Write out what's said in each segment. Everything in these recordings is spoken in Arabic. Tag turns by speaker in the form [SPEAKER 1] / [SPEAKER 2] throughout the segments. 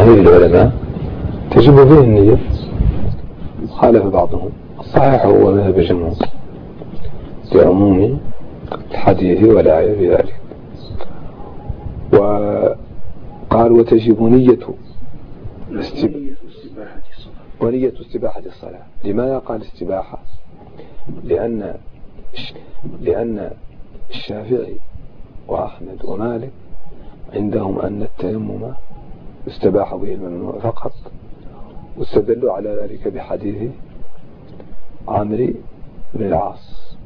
[SPEAKER 1] هذه العلماء تجب فيه النية. خالف بعضهم. الصحيح هو مذهب الجمهور لعموم الحديث والآية في ذلك. وقال وتجب نية ونية استباحة الصلاة. لماذا قال استباحة؟ لأن لأن الشافعي وأحمد ومالك عندهم أن التيمم استباح به الممنوع فقط واستدلوا على ذلك بحديث عامري بن العاص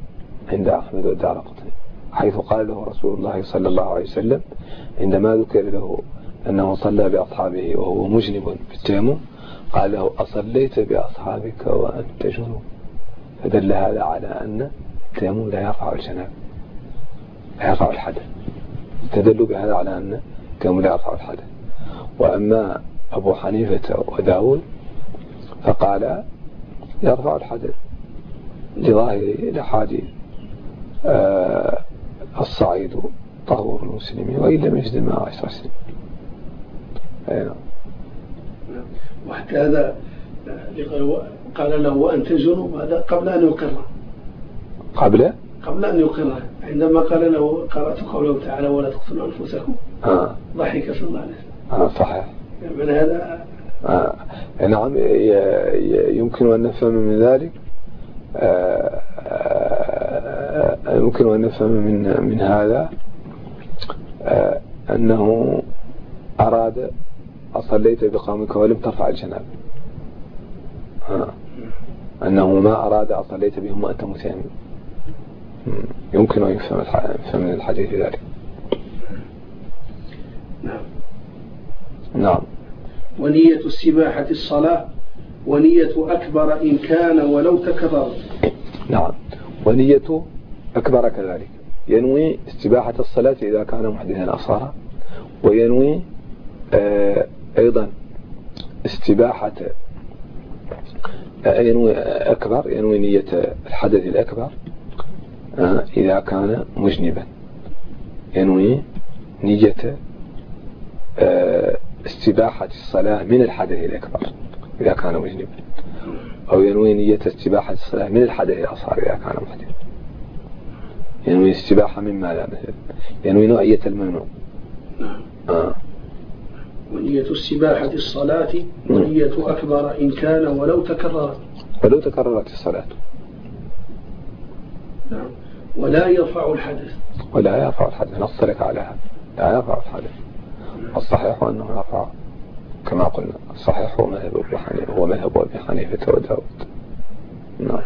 [SPEAKER 1] عند أحمد والدار قطني حيث قال له رسول الله صلى الله عليه وسلم عندما ذكر له أنه صلى بأصحابه وهو مجنب في التيمم قال له أصليت بأصحابك وأنت جنوب فدل هذا على أن التيمم لا يقع الجناب لا يقع الحدث. استدلوا بهذا على أن التيمم لا يقع الحدث. وأما أبو حنيفة وداود فقال يرفع الحدث لظاهر الأحاديث آه الصعيد طهور المسلمين وإن لم يجد الماء عشر سنين.
[SPEAKER 2] أي نعم. وحتى هذا قال له وأنت جنوب هذا قبل أن يقره
[SPEAKER 1] قبل؟
[SPEAKER 2] قبل أن يقره عندما قال له قرأت قوله تعالى ولا تقتلوا أنفسكم.
[SPEAKER 1] آه.
[SPEAKER 2] ضحك صلى الله عليه وسلم
[SPEAKER 1] آه صحيح.
[SPEAKER 2] من هذا؟
[SPEAKER 1] آه. نعم يمكن أن نفهم من ذلك. آه, آه، يمكن أن نفهم من من هذا آه، أنه أراد أصليت بقومك ولم ترفع الجناب. أنه ما أراد أصليت بهم وأنت متيمم يمكن أن يفهم من الحديث ذلك
[SPEAKER 2] نعم
[SPEAKER 1] نعم.
[SPEAKER 2] ونية السباحة الصلاة ونية أكبر إن كان ولو تكرر.
[SPEAKER 1] نعم. ونية أكبر كذلك. ينوي استباحة الصلاة إذا كان محدثا أصارا وينوي آه أيضا استباحة آه ينوي أكبر ينوي نية الحدث الأكبر آه إذا كان مجنبا. ينوي نية استباحة الصلاة من الحدث الأكبر إذا كان مجنبا أو ينوي نية استباحة الصلاة من الحدث الأصغر إذا كان محدث ينوي استباحة مما لا مثل. ينوي نوعية الممنوع.
[SPEAKER 2] نعم. آه. ونية السباحة الصلاة ونية أكبر إن كان ولو تكررت.
[SPEAKER 1] ولو تكررت الصلاة.
[SPEAKER 2] نعم. ولا يرفع الحدث.
[SPEAKER 1] ولا يرفع الحدث. نصرك على هذا. لا يرفع الحدث. الصحيح. أنه يرفع كما قلنا الصحيح هو مذهب أبي حنيفة هو مذهب أبي حنيفة وداود. نعم.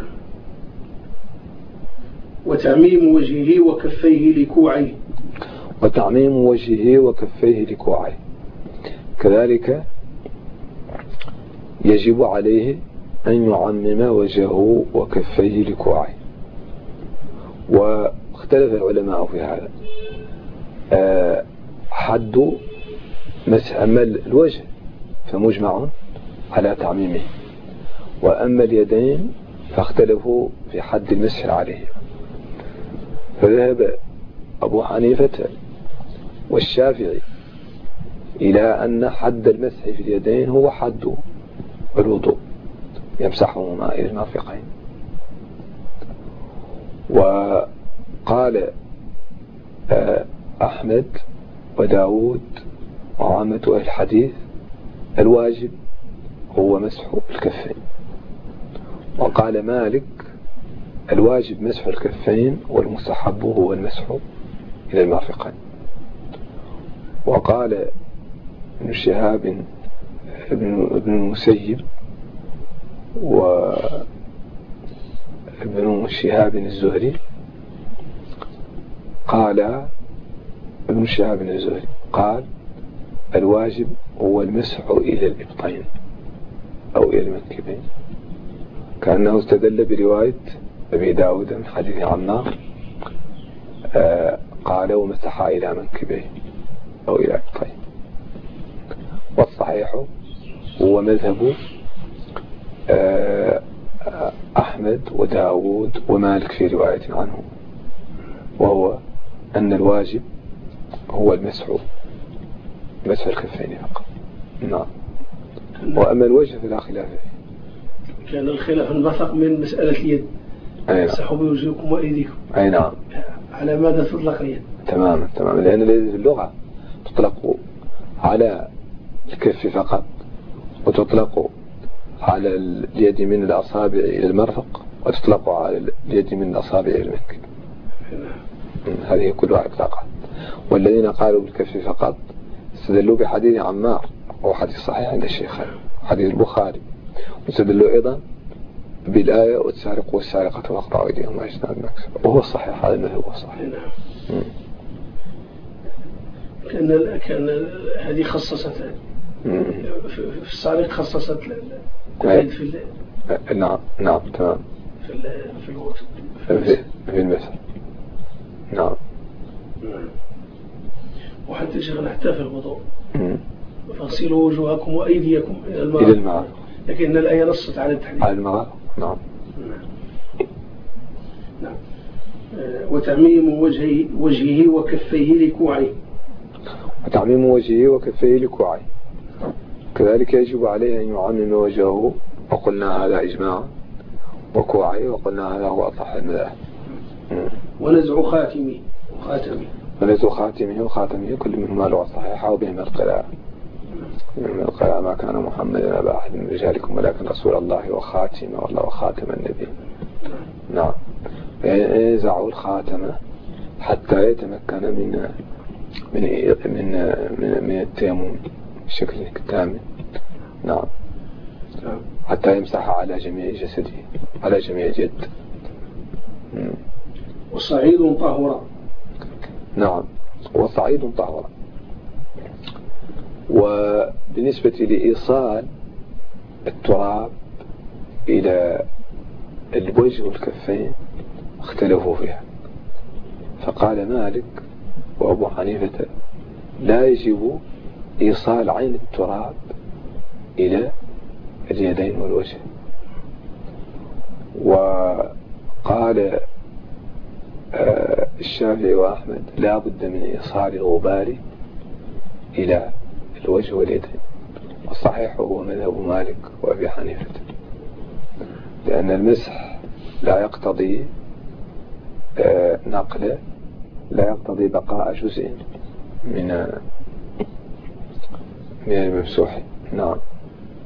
[SPEAKER 2] وتعميم وجهه وكفيه لكوعيه.
[SPEAKER 1] وتعميم وجهه وكفيه لكوعيه. كذلك يجب عليه أن يعمم وجهه وكفيه لكوعيه. واختلف العلماء في هذا. آه، حد مسح الوجه فمجمع على تعميمه. وأما اليدين فاختلفوا في حد المسح عليه. فذهب أبو حنيفة والشافعي إلى أن حد المسح في اليدين هو حد الوضوء يمسحهما إلى المرفقين. وقال آه، أحمد وداود وعامة أهل الحديث الواجب هو مسح الكفين. وقال مالك الواجب مسح الكفين والمستحب هو المسح إلى المرفقين. وقال ابن شهاب ابن المسيب وابن شهاب الزهري. قال ابن شهاب الزهري قال الواجب هو المسح إلى الإبطين أو إلى المنكبين كأنه استدل برواية أبي داود من حديث عمار آه قال ومسح إلى منكبيه أو إلى إبطين. والصحيح هو مذهب آه أحمد وداود ومالك في رواية عنه وهو أن الواجب هو المسح مسح الكفين فقط نعم. وأما الوجه فلا خلاف
[SPEAKER 2] فيه. كان الخلاف انبثق من مسألة اليد. أي نعم. بوجهكم وأيديكم.
[SPEAKER 1] أي نعم.
[SPEAKER 2] على ماذا تطلق اليد؟
[SPEAKER 1] تماما تماما. لأن اليد في اللغة تطلق على الكف فقط وتطلق على اليد من الأصابع إلى المرفق وتطلق على اليد من الأصابع إلى المنكب هذه كلها إطلاقات. والذين قالوا بالكف فقط استدلوا بحديث عمار وهو حديث صحيح عند الشيخين حديث البخاري. واستدلوا أيضا بالآية والسارق والسارقة وأقطعوا أيديهم أجناد المكسب وهو الصحيح هذا المذهب هو الصحيح نعم.
[SPEAKER 2] كان كان هذه خصصت في السارق خصصت
[SPEAKER 1] في نعم نعم تمام. في في في المثل. نعم.
[SPEAKER 2] وحتى شيخنا حتى في الوضوء. فاغسلوا وجوهكم وأيديكم إلى الماء. إلى الماء. لكن الآية نصت على التحديد
[SPEAKER 1] على الماء. نعم.
[SPEAKER 2] نعم. وتعميم وجهه, وجهه وكفيه لكوعيه
[SPEAKER 1] وتعميم وجهه وكفيه لكوعيه كذلك يجب عليه أن يعمم وجهه. وقلنا هذا إجماع. وكوعيه وقلنا هذا هو أصح المذاهب.
[SPEAKER 2] ونزع خاتمه وخاتمه
[SPEAKER 1] ونزع خاتمه وخاتمه كل منهما لغة صحيحة وبهما القراءة. القراءة ما كان محمد أبا أحد من رجالكم ولكن رسول الله وخاتم والله وخاتم النبي. نعم. ينزع الخاتمة حتى يتمكن من من من من, من التيمم بشكل تام. نعم. حتى يمسح على جميع جسده على جميع جد.
[SPEAKER 2] وصعيد طهورا.
[SPEAKER 1] نعم. وصعيد طهورا وبالنسبة لإيصال التراب إلى الوجه والكفين اختلفوا فيها. فقال مالك وأبو حنيفة لا يجب إيصال عين التراب إلى اليدين والوجه. وقال الشافعي وأحمد لا بد من إيصال الغبار إلى الوجه واليدين. والصحيح هو مذهب مالك وأبي حنيفة لأن المسح لا يقتضي آه، نقل لا يقتضي بقاء جزء من من الممسوح نعم.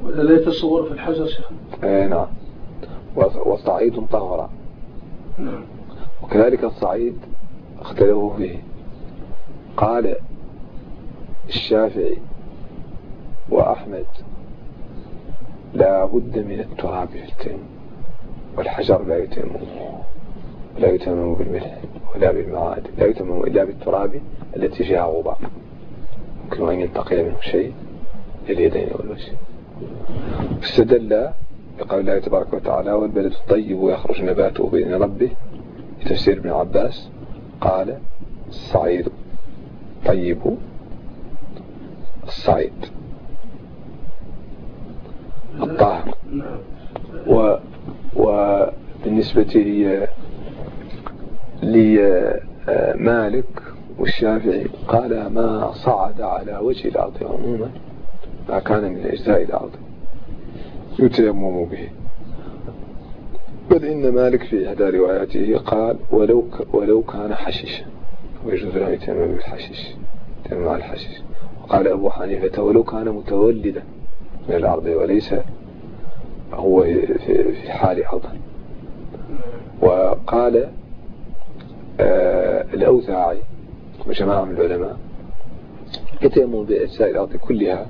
[SPEAKER 2] ولا لا يتصور في الحجر شيخ؟
[SPEAKER 1] اي نعم. وصعيد طهرا نعم. وكذلك الصعيد اختلفوا فيه. قال الشافعي وأحمد لا بد من التراب التيمم والحجر لا يتيمم لا يتيمم بالملح ولا بالمعاد لا يتيمم إلا بالتراب التي فيها غبار. يمكن أن ينتقل منه شيء لليدين والوجه. استدل بقول الله تبارك وتعالى والبلد الطيب ويخرج نباته بإذن ربه تفسير ابن عباس قال الصعيد. طيب. الصعيد. الطاهر. و وبالنسبة لمالك والشافعي قال ما صعد على وجه الأرض عموما ما كان من أجزاء الأرض. يتيمم به. بل إن مالك في إحدى رواياته قال ولو ولو كان حشيشا ويجوز له يتيمم بالحشيش يتيمم على الحشيش. وقال أبو حنيفة ولو كان متولدا من الأرض وليس هو في حال أرض وقال آه الأوزاعي وجماعة من العلماء يتيمم بأجزاء الأرض كلها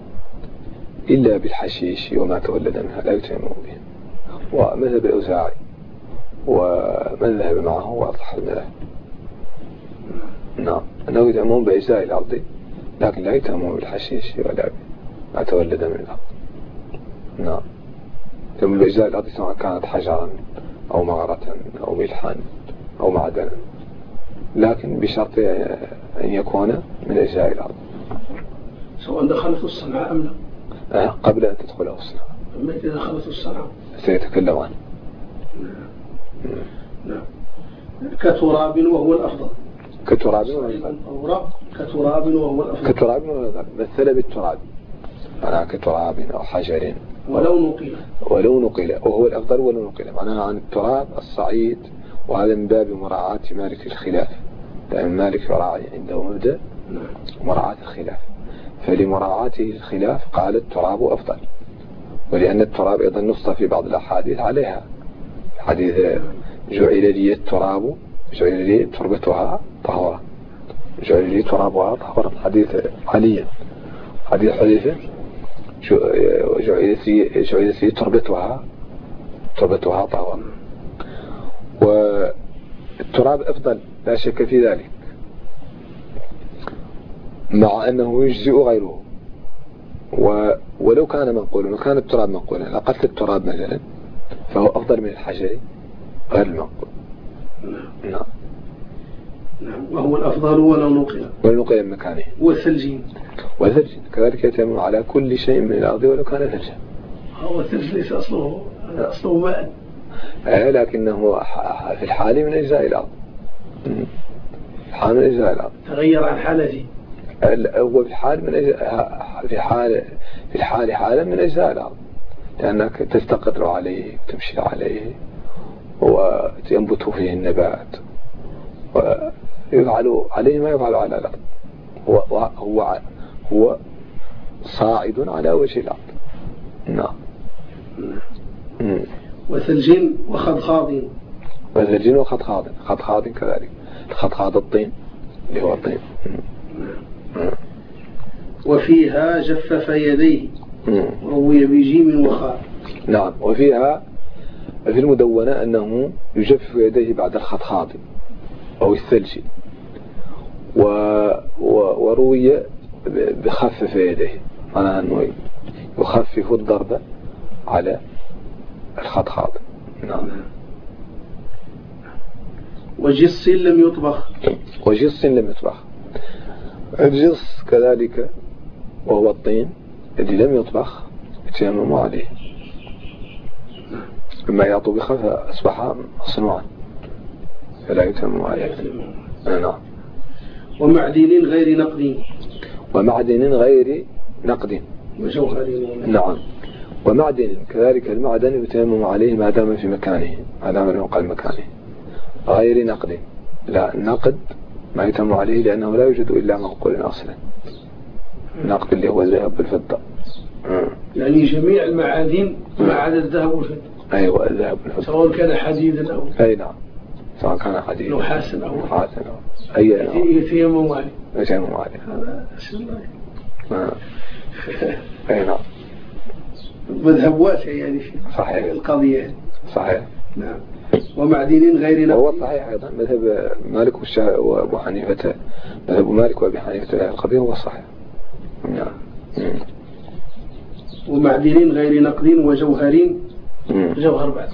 [SPEAKER 1] إلا بالحشيش وما تولد منها لا يتيمم به ومذهب الأوزاعي ومن ذهب معه؟ واضح المذهب نعم. أنه يتيمم بأجزاء الأرض لكن لا يتيمم بالحشيش ولا ما تولد من الأرض. نعم. يتيمم بأجزاء الأرض سواء كانت حجرا أو مغرة أو ملحا أو معدنا. لكن بشرط أن يكون من أجزاء الأرض.
[SPEAKER 2] سواء دخلت الصنعاء أم لا.
[SPEAKER 1] أه قبل أن تدخله الصنعاء
[SPEAKER 2] أما إذا دخلت الصنعاء
[SPEAKER 1] سيتكلم عنه.
[SPEAKER 2] نعم. كتراب وهو الأفضل.
[SPEAKER 1] كتراب وهو الأفضل.
[SPEAKER 2] كتراب وهو الأفضل.
[SPEAKER 1] كتراب وهو الأفضل. مثل بالتراب. معناها كتراب أو حجر.
[SPEAKER 2] ولو نقل
[SPEAKER 1] ولو نقل وهو الأفضل ولو نقل معناها عن التراب الصعيد. وهذا من باب مراعاة مالك الخلاف. لأن مالك يراعي عنده مبدأ
[SPEAKER 2] نعم.
[SPEAKER 1] مراعاة الخلاف. فلمراعاته الخلاف قال التراب أفضل. ولأن التراب أيضا نص في بعض الأحاديث عليها. حديث جعل لي التراب جعل لي تربتها طهورا جعل لي ترابها طهورا حديث علي. حديث حذيفة جعلت لي جعلت تربتها تربتها طهورا والتراب أفضل لا شك في ذلك. مع أنه يجزئ غيره. ولو كان منقولا وكان التراب منقولا. لقتل التراب مثلا. فهو أفضل من الحجر غير المنقول
[SPEAKER 2] نعم. نعم. وهو الأفضل ولو نقل.
[SPEAKER 1] ولو نقل من مكانه.
[SPEAKER 2] والثلجين.
[SPEAKER 1] والثلج كذلك يتم على كل شيء من الأرض ولو كان ثلجا.
[SPEAKER 2] هو الثلج ليس أصله. أصله ماء.
[SPEAKER 1] آه لكنه في الحال من أجزاء الأرض. حال من أجزاء الأرض.
[SPEAKER 2] تغير عن حالته
[SPEAKER 1] هو في الحال من أجزاء في حال في الحال حالا من أجزاء الأرض. لأنك تستقر عليه تمشي عليه وينبت فيه النبات ويفعل عليه ما يفعل على الأرض. هو, هو, هو صاعد على وجه الأرض. نعم.
[SPEAKER 2] وثلج وخضخاض.
[SPEAKER 1] وثلج وخضخاض. خضخاض كذلك. الخضخاض الطين اللي هو الطين.
[SPEAKER 2] وفيها جفف يديه. روي بجيم وخاء
[SPEAKER 1] نعم. وفيها في المدونة أنه يجفف يديه بعد الخضخاض أو الثلج. و... و... وروي بخفف يديه. معناها أنه يخفف الضرب على الخضخاض نعم.
[SPEAKER 2] وجص لم يطبخ.
[SPEAKER 1] وجص لم يطبخ. الجص كذلك وهو الطين. الذي لم يطبخ يتيمم عليه. لما إذا طبخ فأصبح مصنوعا فلا يتيمم عليه. نعم.
[SPEAKER 2] ومعدن غير نقد.
[SPEAKER 1] ومعدن غير نقد.
[SPEAKER 2] وجوهر
[SPEAKER 1] نعم. ومعدن كذلك المعدن يتيمم عليه ما دام في مكانه ما دام لم يقل مكانه. غير نقد. لا النقد ما يتم عليه لأنه لا يوجد إلا منقول أصلا. النقد اللي هو الذهب والفضة
[SPEAKER 2] يعني جميع المعادن ما عدا الذهب والفضة.
[SPEAKER 1] أيوة الذهب والفضة.
[SPEAKER 2] سواء كان حديدا أو
[SPEAKER 1] أي نعم. سواء كان حديدا.
[SPEAKER 2] نحاسا أو
[SPEAKER 1] نحاسا أو أي نعم
[SPEAKER 2] يتيمم عليه
[SPEAKER 1] يتيمم عليه
[SPEAKER 2] هذا
[SPEAKER 1] أي نعم.
[SPEAKER 2] مذهب واسع يعني في
[SPEAKER 1] صحيح.
[SPEAKER 2] القضية.
[SPEAKER 1] صحيح.
[SPEAKER 2] نعم. ومعدن غير نقد
[SPEAKER 1] وهو صحيح أيضا. مذهب مالك وأبو حنيفة مذهب مالك وأبي حنيفة القضية هو الصحيح نعم.
[SPEAKER 2] ومعدن غير نقد وجوهر جوهر بعد.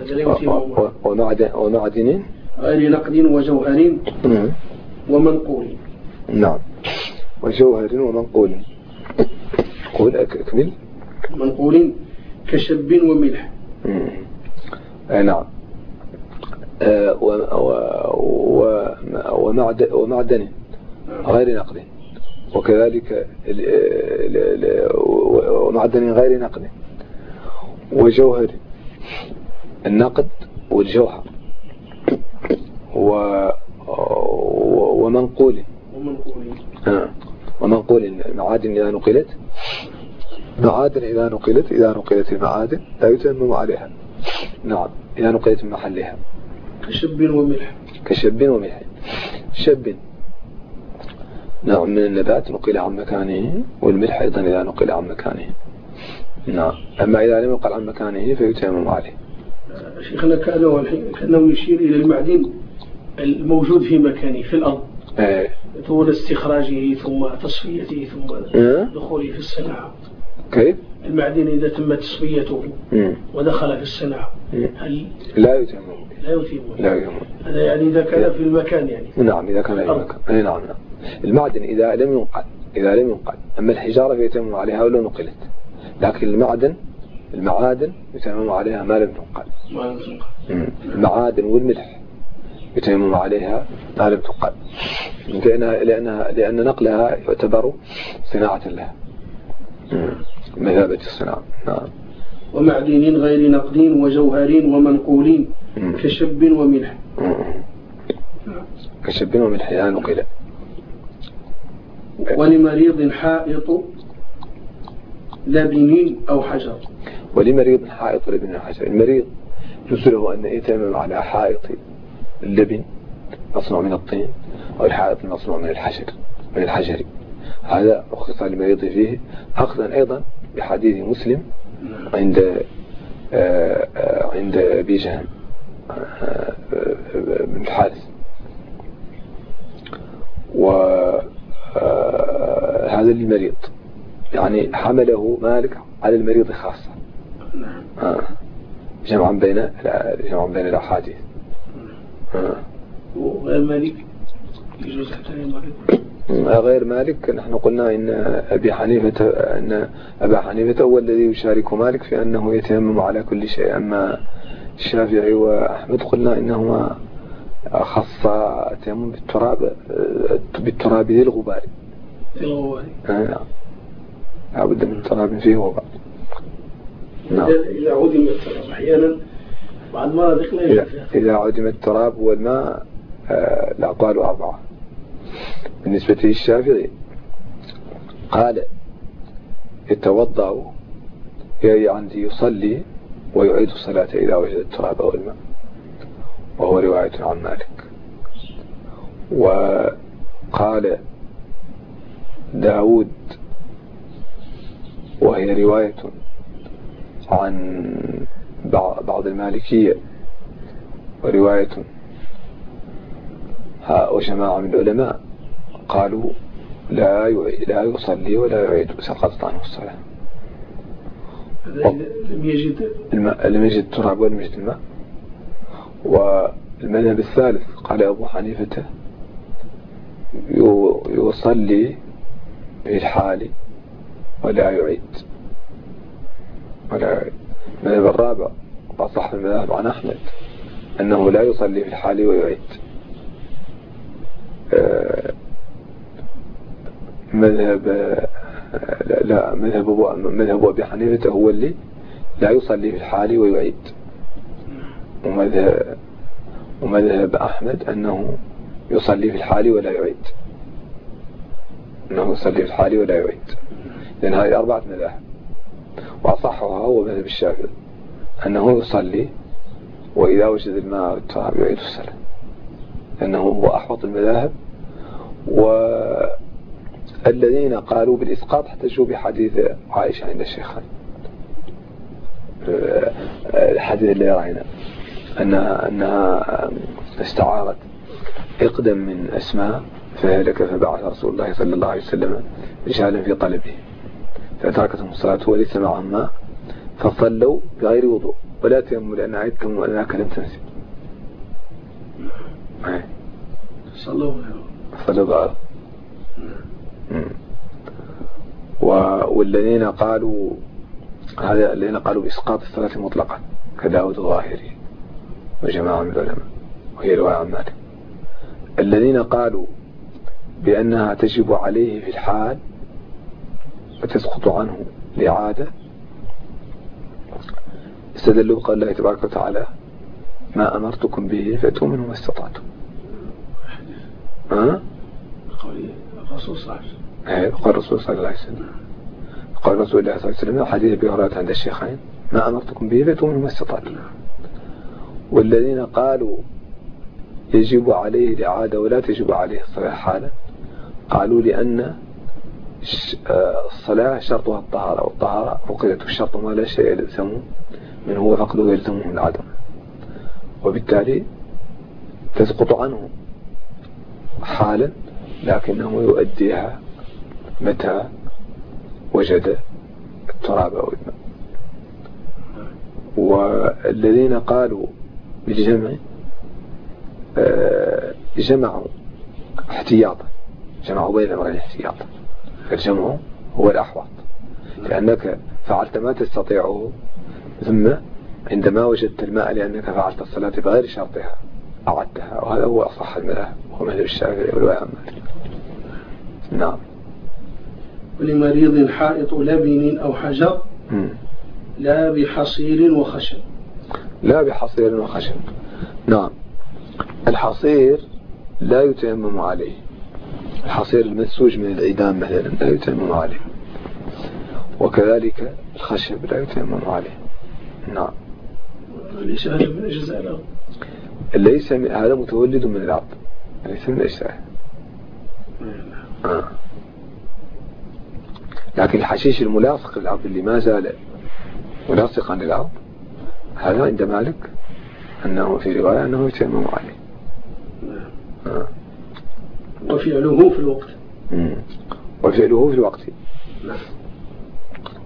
[SPEAKER 2] هذا لا يتيمم
[SPEAKER 1] ومعدن ومعدن
[SPEAKER 2] غير نقد وجوهر ومنقول.
[SPEAKER 1] نعم. وجوهر ومنقول. قول أكمل.
[SPEAKER 2] منقول كشب وملح.
[SPEAKER 1] أي نعم. آه ومعدن غير نقد وكذلك ومعدن غير نقد. وجوهر النقد والجوهر. و ومنقول. ومنقول المعادن إذا نقلت. معادن إذا نقلت إذا نقلت المعادن لا يتمم عليها. نعم إذا نقلت من محلها.
[SPEAKER 2] كشب وملح.
[SPEAKER 1] كشب وملح. شب نوع من النبات نقل عن مكانه والملح أيضا إذا نقل عن مكانه. نعم. أما إذا لم يقل عن مكانه فيتيمم عليه.
[SPEAKER 2] شيخنا كأنه, كأنه يشير إلى المعدن الموجود في مكانه في الأرض.
[SPEAKER 1] إيه.
[SPEAKER 2] طول استخراجه ثم تصفيته ثم
[SPEAKER 1] إيه؟
[SPEAKER 2] دخوله في الصناعة.
[SPEAKER 1] كيف؟
[SPEAKER 2] المعدن إذا تم تصفيته
[SPEAKER 1] مم.
[SPEAKER 2] ودخل في الصناعة
[SPEAKER 1] مم.
[SPEAKER 2] هل
[SPEAKER 1] لا يتيمم.
[SPEAKER 2] لا يتم
[SPEAKER 1] لا يتيمم.
[SPEAKER 2] هذا يعني إذا كان في المكان يعني.
[SPEAKER 1] نعم إذا كان في
[SPEAKER 2] الأرض.
[SPEAKER 1] مكان أي نعم نعم. المعدن إذا لم ينقل إذا لم ينقل. أما الحجارة فيتيمم عليها ولو نقلت. لكن المعدن المعادن يتيمم عليها ما لم تنقل. المعادن والملح يتيمم عليها ما لم تنقل. لأنها لأنها لأن نقلها يعتبر صناعة لها. مثابة الصنع نعم.
[SPEAKER 2] ومعدن غير نقدين وجوهرين ومنقولين كشب وملح.
[SPEAKER 1] كشب وملح لا نقل.
[SPEAKER 2] ولمريض حائط لبن أو حجر.
[SPEAKER 1] ولمريض حائط لبن حجر. المريض يسره أن يتمم على حائط اللبن مصنوع من الطين أو الحائط المصنوع من الحجر من الحجر. هذا رخص للمريض فيه. أخذا أيضا بحديث مسلم عند آه، آه، عند أبي جهم آه، بن الحارث. وهذا للمريض. يعني حمله مالك على المريض خاصة. نعم. جمعا بين جمعا بين الأحاديث.
[SPEAKER 2] وغير مالك؟ يجوز حتى
[SPEAKER 1] غير مالك. نحن قلنا إن أبي حنيفة أن أبا حنيفة هو الذي يشارك مالك في أنه يتيمم على كل شيء. أما الشافعي وأحمد قلنا إنهما خص التيمم بالتراب بالتراب ذي الغبار. نعم لابد من تراب فيه غبار.
[SPEAKER 2] نعم. إذا عدم التراب أحيانا بعد المرض
[SPEAKER 1] لا إذا عدم التراب والماء آه، الأقوال أربعة. بالنسبة للشافعي قال يتوضأ يعني يصلي ويعيد الصلاة إذا وجد التراب والماء. وهو رواية عن مالك. وقال داود وهي رواية عن بعض المالكية ورواية وجماعة من العلماء قالوا لا لا يصلي ولا يعيد سقطت عنه الصلاة.
[SPEAKER 2] لم يجد؟
[SPEAKER 1] الماء لم يجد التراب ولم يجد الماء. والمذهب الثالث قال أبو حنيفة يصلي في الحال ولا يعيد. ولا يعيد. المذهب الرابع وصح المذهب عن أحمد أنه لا يصلي في الحال ويعيد. آه، مذهب لا, لا مذهب مذهب أبي حنيفة هو اللي لا يصلي في الحال ويعيد. ومذهب ومذهب أحمد أنه يصلي في الحال ولا يعيد. أنه يصلي في الحال ولا يعيد. لأن هذه أربعة مذاهب. وأصحها هو مذهب الشافعي. أنه يصلي وإذا وجد الماء والتراب يعيد الصلاة. لأنه هو أحوط المذاهب. والذين قالوا بالإسقاط احتجوا بحديث عائشة عند الشيخين الحديث اللي رأينا أنها, أنها استعارت إقدم من أسماء فهلك فبعث رسول الله صلى الله عليه وسلم رجالا في طلبه فتركتهم الصلاة وليس معهم ماء فصلوا بغير وضوء. ولا تيموا لأن عيدتم وأنك لم تنسي
[SPEAKER 2] صلوا.
[SPEAKER 1] صلوا بغير والذين قالوا هذا الذين قالوا بإسقاط الصلاة مطلقا كداود الظاهري وجماعة من العلماء وهي رواية عن مالك. الذين قالوا بأنها تجب عليه في الحال وتسقط عنه لعادة استدلوا قال الله تبارك وتعالى ما أمرتكم به فأتوا منه ما استطعتم.
[SPEAKER 2] ها؟ قول الرسول صلى الله عليه وسلم.
[SPEAKER 1] قال الرسول صلى الله عليه وسلم. قال رسول الله صلى الله عليه وسلم حديث ابي هريره عند الشيخين ما أمرتكم به فأتوا منه ما استطعتم. والذين قالوا يجب عليه الإعادة ولا تجب عليه الصلاة حالا قالوا لأن الصلاة شرطها الطهارة والطهارة فقدت الشرط ما لا شيء يلزمه من هو فقده يلزمه العدم. وبالتالي تسقط عنه حالا لكنه يؤديها متى وجد التراب أو الماء. والذين قالوا بالجمع آه، جمعوا احتياطا جمعوا بين الأمرين احتياطا فالجمع هو الأحوط. لأنك فعلت ما تستطيعه ثم عندما وجدت الماء لأنك فعلت الصلاة بغير شرطها أعدتها. وهذا هو أصح المذاهب وهو مذهب الشافعي مالك نعم.
[SPEAKER 2] ولمريض حائط لبن أو حجر. لا بحصير وخشب.
[SPEAKER 1] لا بحصير وخشب. نعم. الحصير لا يتيمم عليه. الحصير المنسوج من العيدان مثلا لا يتيمم عليه. وكذلك الخشب لا يتيمم عليه. نعم.
[SPEAKER 2] ليس هذا من أجزاء
[SPEAKER 1] ليس من هذا متولد من العظم ليس من أجزائه آه. لكن الحشيش الملاصق للعظم اللي ما زال ملاصقا للعظم هذا عند مالك أنه في رواية أنه يتيمم عليه. آه.
[SPEAKER 2] وفعله في الوقت.
[SPEAKER 1] مم. وفعله في الوقت.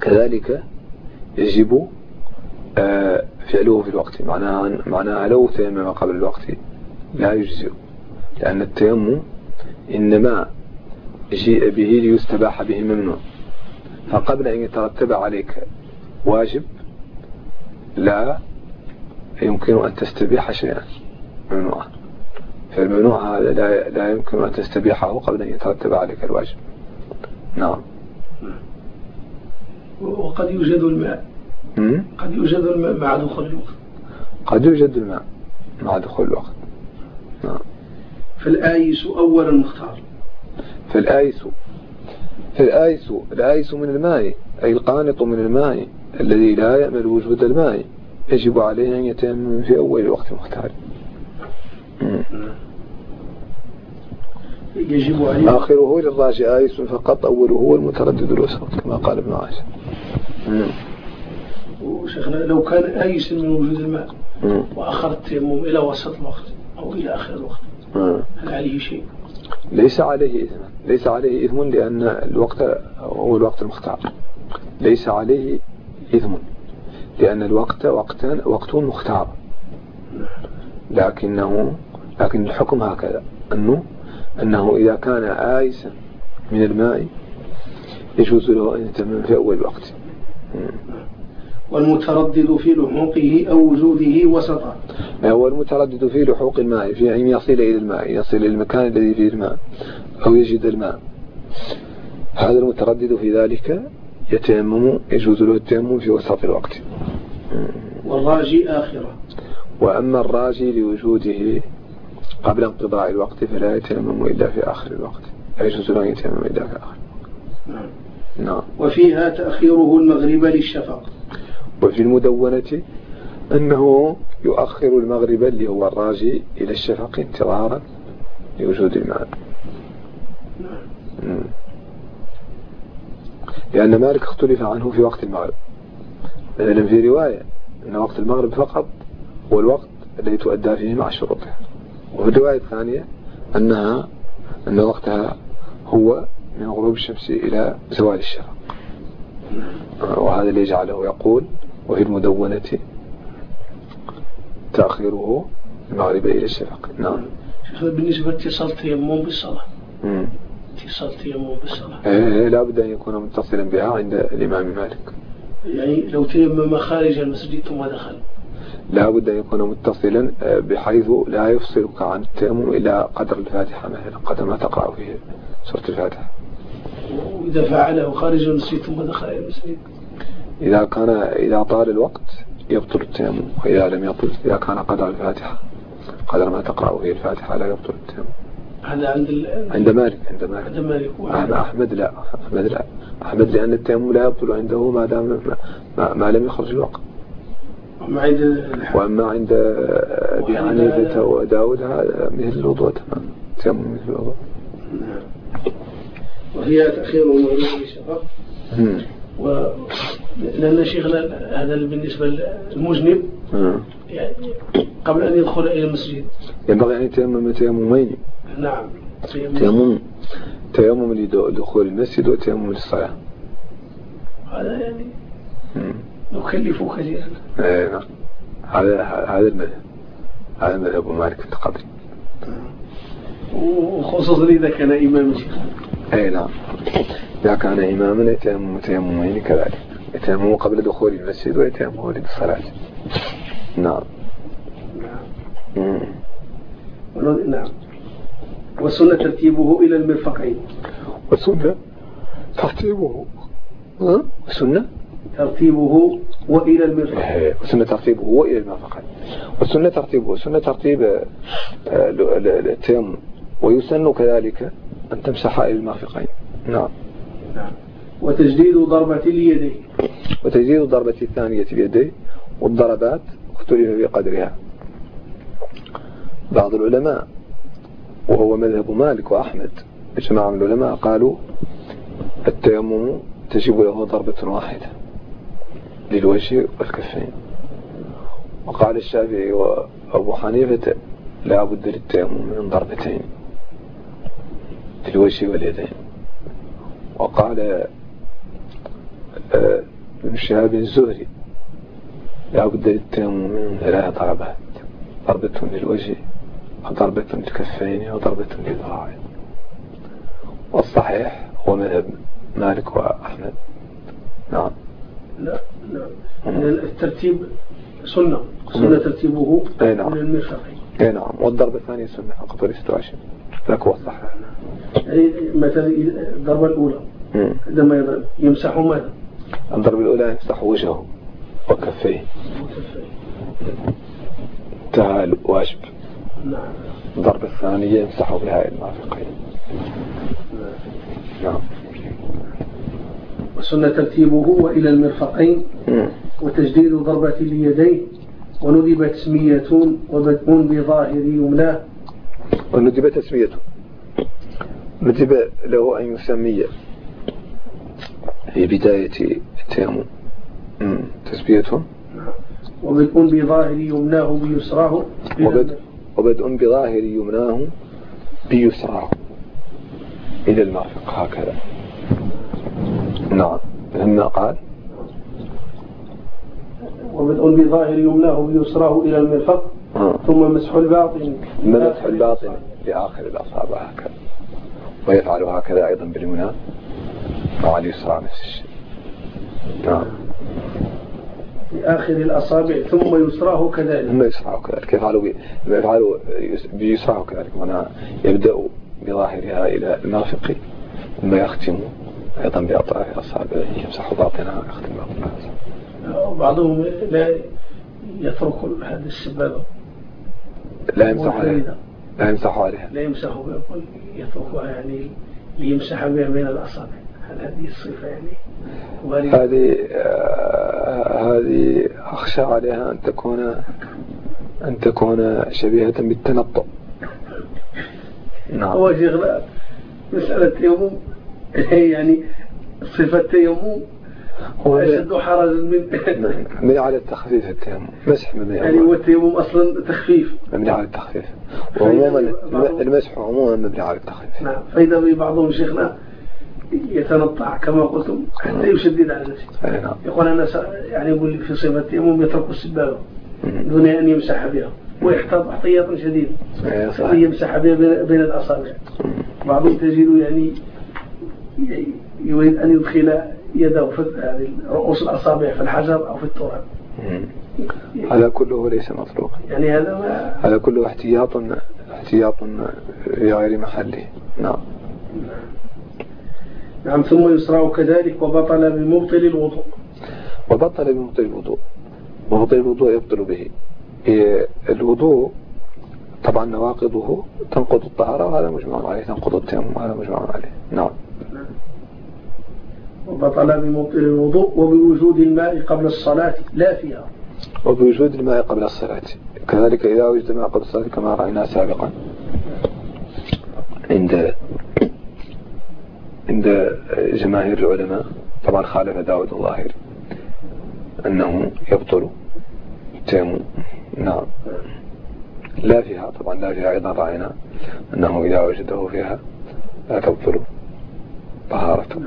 [SPEAKER 1] كذلك يجب آه، فعله في الوقت. معناها معناها لو تيمم قبل الوقت لا يجزئ. لأن التيمم إنما جيء به ليستباح به ممنوع. فقبل أن يترتب عليك واجب لا يمكن أن تستبيح شيئا. ممنوعا فالممنوع هذا لا, لا يمكن أن تستبيحه قبل أن يترتب عليك الواجب. نعم.
[SPEAKER 2] وقد يوجد الماء. قد يوجد الماء مع دخول الوقت.
[SPEAKER 1] قد يوجد الماء مع دخول الوقت. نعم.
[SPEAKER 2] فالآيس أولا مختار.
[SPEAKER 1] فالآيس فالآيس الآيس من الماء أي القانط من الماء. الذي لا يأمل وجود الماء يجب عليه أن يتيمم في أول الوقت مختار.
[SPEAKER 2] يجب عليه
[SPEAKER 1] آخره للراجع آيس فقط أوله هو المتردد الوسط كما قال ابن عاشر
[SPEAKER 2] وشيخنا لو كان آيس من وجود الماء وأخر التيمم إلى وسط الوقت أو إلى آخر الوقت هل عليه شيء؟
[SPEAKER 1] ليس عليه إثم ليس عليه إثم لأن الوقت هو الوقت المختار. ليس عليه إثم. لأن الوقت وقتا وقت مختار. لكنه لكن الحكم هكذا. أنه أنه إذا كان آيسا من الماء يجوز له أن يتمم في أول وقت
[SPEAKER 2] والمتردد في لحوقه أو وجوده وسطا
[SPEAKER 1] هو المتردد في لحوق الماء في أن يصل إلى الماء يصل إلى المكان الذي فيه الماء أو يجد الماء. هذا المتردد في ذلك يتيمم يجوز له التيمم في وسط الوقت.
[SPEAKER 2] والراجي آخرة.
[SPEAKER 1] وأما الراجي لوجوده قبل انقضاء الوقت فلا يتيمم إلا في آخر الوقت. لا يجوز له أن يتيمم إلا في آخر.
[SPEAKER 2] نعم.
[SPEAKER 1] نعم
[SPEAKER 2] وفيها تأخيره المغرب للشفق.
[SPEAKER 1] وفي المدونة أنه يؤخر المغرب اللي هو الراجي إلى الشفق انتظارا لوجود الماء.
[SPEAKER 2] نعم.
[SPEAKER 1] لأن مالك اختلف عنه في وقت المغرب. مثلا في رواية أن وقت المغرب فقط هو الوقت الذي تؤدى فيه مع شروطها. وفي الرواية الثانية أنها أن وقتها هو من غروب الشمس إلى زوال الشفق وهذا اللي يجعله يقول وفي المدونة تأخيره المغرب إلى الشفق نعم.
[SPEAKER 2] بالنسبة لاتصال تيمم بالصلاة. اتصال تيمم بالصلاة
[SPEAKER 1] إيه لا بد أن يكون متصلا بها عند الإمام مالك.
[SPEAKER 2] يعني لو تيمم خارج المسجد ثم دخل.
[SPEAKER 1] لا بد أن يكون متصلا آه، بحيث لا يفصلك عن التيمم إلى قدر الفاتحة مثلا قدر ما تقرأ فيه سورة الفاتحة.
[SPEAKER 2] وإذا فعله خارج المسجد ثم دخل المسجد.
[SPEAKER 1] إذا كان إذا طال الوقت يبطل التيمم وإذا لم يطل إذا كان قدر الفاتحة قدر ما تقرأ فيه الفاتحة لا يبطل التيمم.
[SPEAKER 2] هذا عند ال...
[SPEAKER 1] عند مالك عند مالك.
[SPEAKER 2] عند مالك.
[SPEAKER 1] أحمد, أحمد لا أحمد لا. أحمد لأن التيمم لا يبطل عنده ما دام ما, ما, لم يخرج الوقت.
[SPEAKER 2] وما عند
[SPEAKER 1] وأما عند أبي حنيفة وداود هذا مثل الوضوء تمام. تيمم مثل الوضوء.
[SPEAKER 2] نعم. وهي تأخير المغرب بشفق و لأن شيخنا هذا بالنسبة للمذنب يعني قبل أن يدخل إلى المسجد.
[SPEAKER 1] ينبغي أن يتيمم تيممين.
[SPEAKER 2] نعم.
[SPEAKER 1] تيمم. تيمم. لدخول المسجد وتيمم للصلاة.
[SPEAKER 2] هذا يعني نكلفه كثيرا
[SPEAKER 1] اي نعم. هذا هذا المذهب. هذا مذهب مالك التقدم
[SPEAKER 2] وخصوصا إذا كان إمام
[SPEAKER 1] أي نعم. إذا كان إماما يتيمم تيممين كذلك. يتيمم قبل دخول المسجد ويتيمم للصلاة. نعم.
[SPEAKER 2] نعم. والسنة ترتيبه إلى المرفقين.
[SPEAKER 1] والسنة ترتيبه. ها؟ سنة
[SPEAKER 2] ترتيبه وإلى المرفق
[SPEAKER 1] إيه، وسنة ترتيبه وإلى المرفقين. والسنة ترتيبه سنة ترتيب آه، التيمم ويسن كذلك أن تمسح إلى المرفقين. نعم.
[SPEAKER 2] نعم. وتجديد ضربة اليدين
[SPEAKER 1] وتجديد ضربة الثانية اليدين والضربات اختلف بقدرها. بعض العلماء وهو مذهب مالك وأحمد. جماعة من العلماء قالوا التيمم تجب له ضربة واحدة للوجه والكفين. وقال الشافعي وأبو حنيفة لا بد للتيمم من ضربتين للوجه واليدين. وقال آه، ابن شهاب الزهري لا بد للتيمم من ثلاث ضربات ضربة للوجه وضربة للكفين وضربة للذراعين والصحيح هو مذهب مالك وأحمد. نعم.
[SPEAKER 2] لا لا. الترتيب سنة. سنة ترتيبه
[SPEAKER 1] أي نعم.
[SPEAKER 2] من المرفقين
[SPEAKER 1] أي نعم. والضربة الثانية سنة فقط وليست واجب ذاك هو الصحيح.
[SPEAKER 2] يعني مثلا الضربة الأولى. عندما يضرب يمسح ماذا؟
[SPEAKER 1] الضربة الأولى يمسح وجهه. وكفيه. انتهى الواجب.
[SPEAKER 2] نعم
[SPEAKER 1] الضربة الثانية يمسح بها المرفقين نعم.
[SPEAKER 2] وسن ترتيبه وإلى المرفقين وتجديد ضربة اليدين وندب تسمية وبدء بظاهر يمناه.
[SPEAKER 1] وندب تسمية ندب له أن يسمي. في بداية التيمم تسمية
[SPEAKER 2] وبدء بظاهر يمناه بيسراه
[SPEAKER 1] وبدء, وبدء بظاهر يمناه بيسراه إلى المرفق هكذا. نعم. لما قال؟
[SPEAKER 2] وبدء بظاهر يمناه بيسراه إلى المرفق
[SPEAKER 1] آه.
[SPEAKER 2] ثم مسح الباطن.
[SPEAKER 1] مسح الباطن لآخر الأصابع هكذا. ويفعل هكذا أيضا باليمنى مع اليسرى نفس الشيء. نعم.
[SPEAKER 2] لآخر الأصابع ثم يسراه كذلك.
[SPEAKER 1] ثم يسراه كذلك. يفعل يفعل بيسراه كذلك. معناها يبدأ بظاهرها إلى المرفق ثم يختم أيضا بأطراف أصابعه يمسح باطنها ويختم
[SPEAKER 2] بأطرافها بعضهم لا يترك هذا السبابة
[SPEAKER 1] لا يمسح عليها. لا يمسح عليها.
[SPEAKER 2] لا يمسح يتركها يعني ليمسح بها بين الأصابع. هذه الصفة يعني
[SPEAKER 1] هذه آه هذه أخشى عليها أن تكون أن تكون شبيهة بالتنطع
[SPEAKER 2] نعم. هو شيخ مسألة يوم يعني صفة تيمم هو أشد حرجا من
[SPEAKER 1] مبني على التخفيف التيمم. مسح
[SPEAKER 2] مبني يعني هو التيمم أصلا تخفيف.
[SPEAKER 1] مبني على التخفيف. وعموما المسح عموما مبني على التخفيف.
[SPEAKER 2] نعم. فإذا بعضهم شيخنا يتنطع كما قلتم. حتى يشدد على نفسه.
[SPEAKER 1] نعم.
[SPEAKER 2] يقول أنا يعني يقول في صفة التيمم يترك السبابة. دون أن يمسح بها. ويحتاط احتياطا شديدا يمسح بها بين الأصابع. بعضهم تجد يعني يريد أن يدخل يده في رؤوس الأصابع في الحجر أو في التراب.
[SPEAKER 1] هذا كله ليس مطلوبا.
[SPEAKER 2] يعني هذا ما
[SPEAKER 1] هذا كله احتياط احتياط في غير محله نعم.
[SPEAKER 2] نعم ثم يسرع كذلك وبطل بمبطل الوضوء.
[SPEAKER 1] وبطل بمبطل الوضوء. مبطل الوضوء يبطل به. الوضوء طبعا نواقضه تنقض الطهارة وهذا مجمع عليه تنقض التيمم وهذا مجمع عليه. نعم.
[SPEAKER 2] وبطل بمبطل الوضوء وبوجود الماء قبل الصلاة لا فيها.
[SPEAKER 1] وبوجود الماء قبل الصلاة. كذلك إذا وجد الماء قبل الصلاة كما رأينا سابقا. عند عند جماهير العلماء طبعا خالف داود الظاهر أنه يبطل التيمم نعم لا فيها طبعا لا فيها أيضا رأينا أنه إذا وجده فيها لا تبطل طهارته.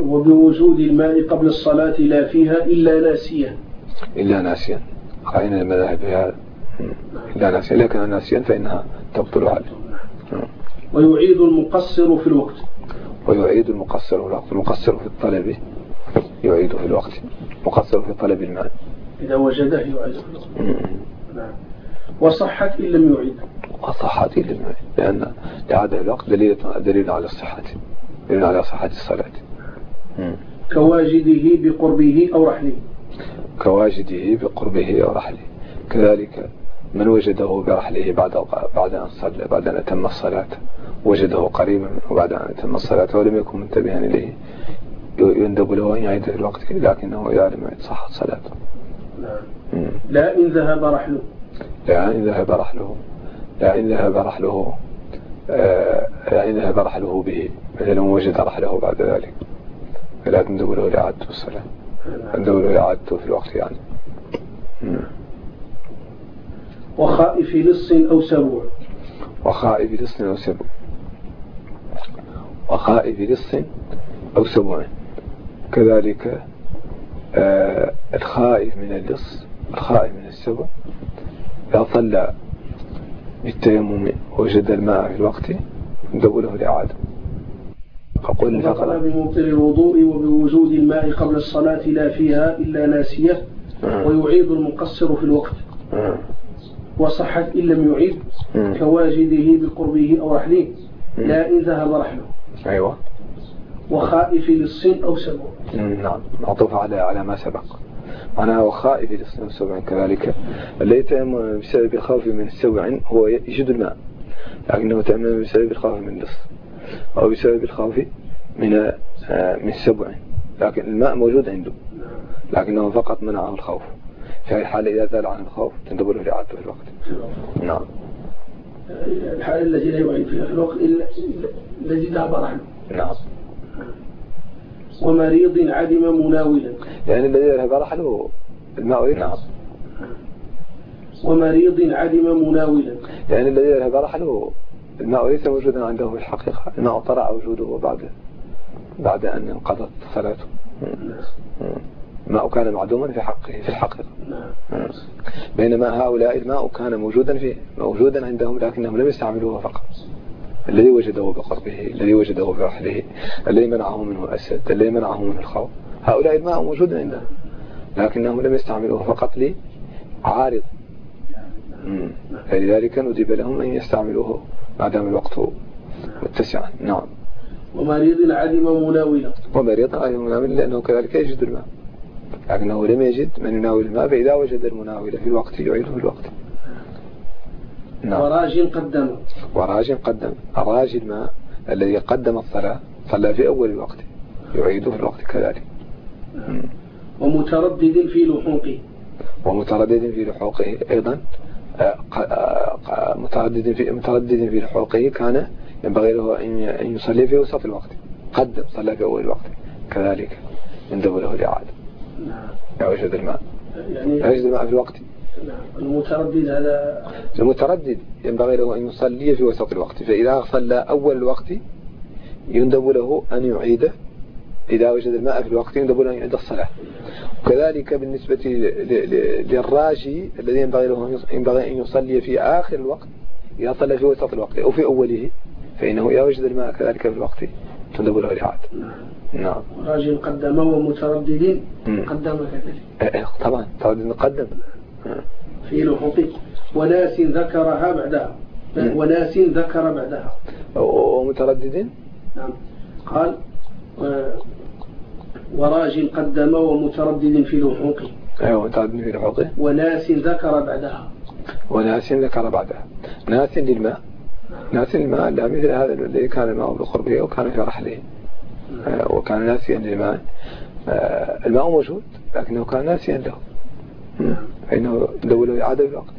[SPEAKER 2] وبوجود الماء قبل الصلاة لا فيها إلا ناسيا.
[SPEAKER 1] إلا ناسيا. رأينا المذاهب فيها إلا ناسيا لكن ناسيا فإنها تبطل عليه.
[SPEAKER 2] ويعيد المقصر في الوقت.
[SPEAKER 1] ويعيد المقصر في الوقت. المقصر في الطلب. يعيد في الوقت. مقصر في طلب الماء
[SPEAKER 2] إذا وجده يعيد. في الوقت نعم. وصحت إن لم يعيد.
[SPEAKER 1] وصحت إن لم يعيد. لأن إعادة الوقت دليل دليل على الصحة. دليل على صحة الصلاة.
[SPEAKER 2] كواجده بقربه أو رحله.
[SPEAKER 1] كواجده بقربه أو رحله. كذلك من وجده برحله بعد بعد أن صلى بعد أن أتم الصلاة. وجده قريبا منه بعد أن أتم الصلاة ولم يكن منتبها إليه. يندب له أن يعيد الوقت لكنه يعلم صحة صلاته.
[SPEAKER 2] نعم. لا إن ذهب رحله.
[SPEAKER 1] لا إن ذهب رحله. لا إن ذهب رحله. آه، لا إن ذهب رحله به. مثلا وجد رحله بعد ذلك. فلا تندب له لإعادته الصلاة. تندب له لإعادته في الوقت يعني.
[SPEAKER 2] وخائف لص أو سبوع.
[SPEAKER 1] وخائف لص أو سبوع. وخائف لص أو سبوع. كذلك آه الخائف من اللص الخائف من السبع إذا صلى بالتيمم وجد الماء في الوقت له الإعادة
[SPEAKER 2] فقل فقط. بمبطل الوضوء وبوجود الماء قبل الصلاة لا فيها إلا ناسية آه. ويعيد المقصر في الوقت. آه. وصحت إن لم يعيد كواجده بقربه أو رحله. لا إن ذهب رحله.
[SPEAKER 1] أيوة.
[SPEAKER 2] وخائف للصين أو سبع
[SPEAKER 1] نعم. معطوف على على ما سبق. معناها وخائف للصين أو سبع كذلك. تأمن بسبب الخوف من السبع هو يجد الماء لكنه تأمن بسبب الخوف من اللص أو بسبب الخوف من آه، من السبع لكن الماء موجود عنده لكنه فقط منعه الخوف. في الحال إذا زال عن الخوف تندب له لإعادته في الوقت. نعم.
[SPEAKER 2] الحالة التي لا يعيد فيها في الوقت إلا الذي ذهب عنه.
[SPEAKER 1] نعم.
[SPEAKER 2] ومريض عدم مناولا.
[SPEAKER 1] يعني الذي ذهب رحله الماء نعم.
[SPEAKER 2] ومريض عدم مناولا.
[SPEAKER 1] يعني الذي ذهب رحله الماء ليس موجودا عنده في الحقيقة الماء طلع وجوده بعد بعد أن انقضت صلاته. الماء كان معدوما في حقه في الحقيقة بينما هؤلاء الماء كان موجودا فيه موجودا عندهم لكنهم لم يستعملوه فقط. الذي وجده بقربه الذي وجده برحله الذي منعه منه أسد الذي منعه منه الخوف. هؤلاء الماء موجود عندهم لكنهم لم يستعملوه فقط لعارض. فلذلك ندب لهم أن يستعملوه ما دام الوقت متسعا. نعم.
[SPEAKER 2] ومريض عدم مناولا
[SPEAKER 1] ومريض عدم مناولا لأنه كذلك يجد الماء. لكنه لم يجد من يناول الماء فإذا وجد المناول في الوقت يعيده في الوقت.
[SPEAKER 2] نعم. وراج قدم.
[SPEAKER 1] وراج قدم. راج الماء الذي قدم الصلاة صلى في أول الوقت يعيده في الوقت كذلك.
[SPEAKER 2] ومتردد في لحوقه.
[SPEAKER 1] ومتردد في لحوقه أيضا. آه، آه، متردد في متردد في لحوقه كان ينبغي له أن يصلي في وسط الوقت. قدم صلى في أول الوقت. كذلك يندب له الإعادة. نعم يوجد الماء. يعني يوجد الماء في الوقت.
[SPEAKER 2] نعم المتردد هذا
[SPEAKER 1] المتردد ينبغي له أن يصلي في وسط الوقت. فإذا صلى أول الوقت يندب له أن يعيد إذا وجد الماء في الوقت يندب له أن يعيد الصلاة. وكذلك بالنسبة للراجي الذي ينبغي له ينبغي أن يصلي في آخر الوقت إذا صلى في وسط الوقت أو في أوله فإنه إذا وجد الماء كذلك في الوقت له الإعادة
[SPEAKER 2] نعم. راجل قدمه ومترددين. قدم كذلك
[SPEAKER 1] إيه، إيه، طبعا تردد مقدم
[SPEAKER 2] في لحوقه وناس ذكرها بعدها. وناس ذكر بعدها.
[SPEAKER 1] ومتردد
[SPEAKER 2] نعم. قال وراج قدم ومتردد في لحوقه
[SPEAKER 1] أيوه متردد في لحوقه
[SPEAKER 2] وناس ذكر بعدها.
[SPEAKER 1] وناس ذكر بعدها. ناس للماء. ناس الماء لا مثل هذا الذي كان الماء بقربه وكان في رحله. آه، وكان ناسيا للماء آه، الماء موجود لكنه كان ناسيا له فإنه له إعادة الوقت.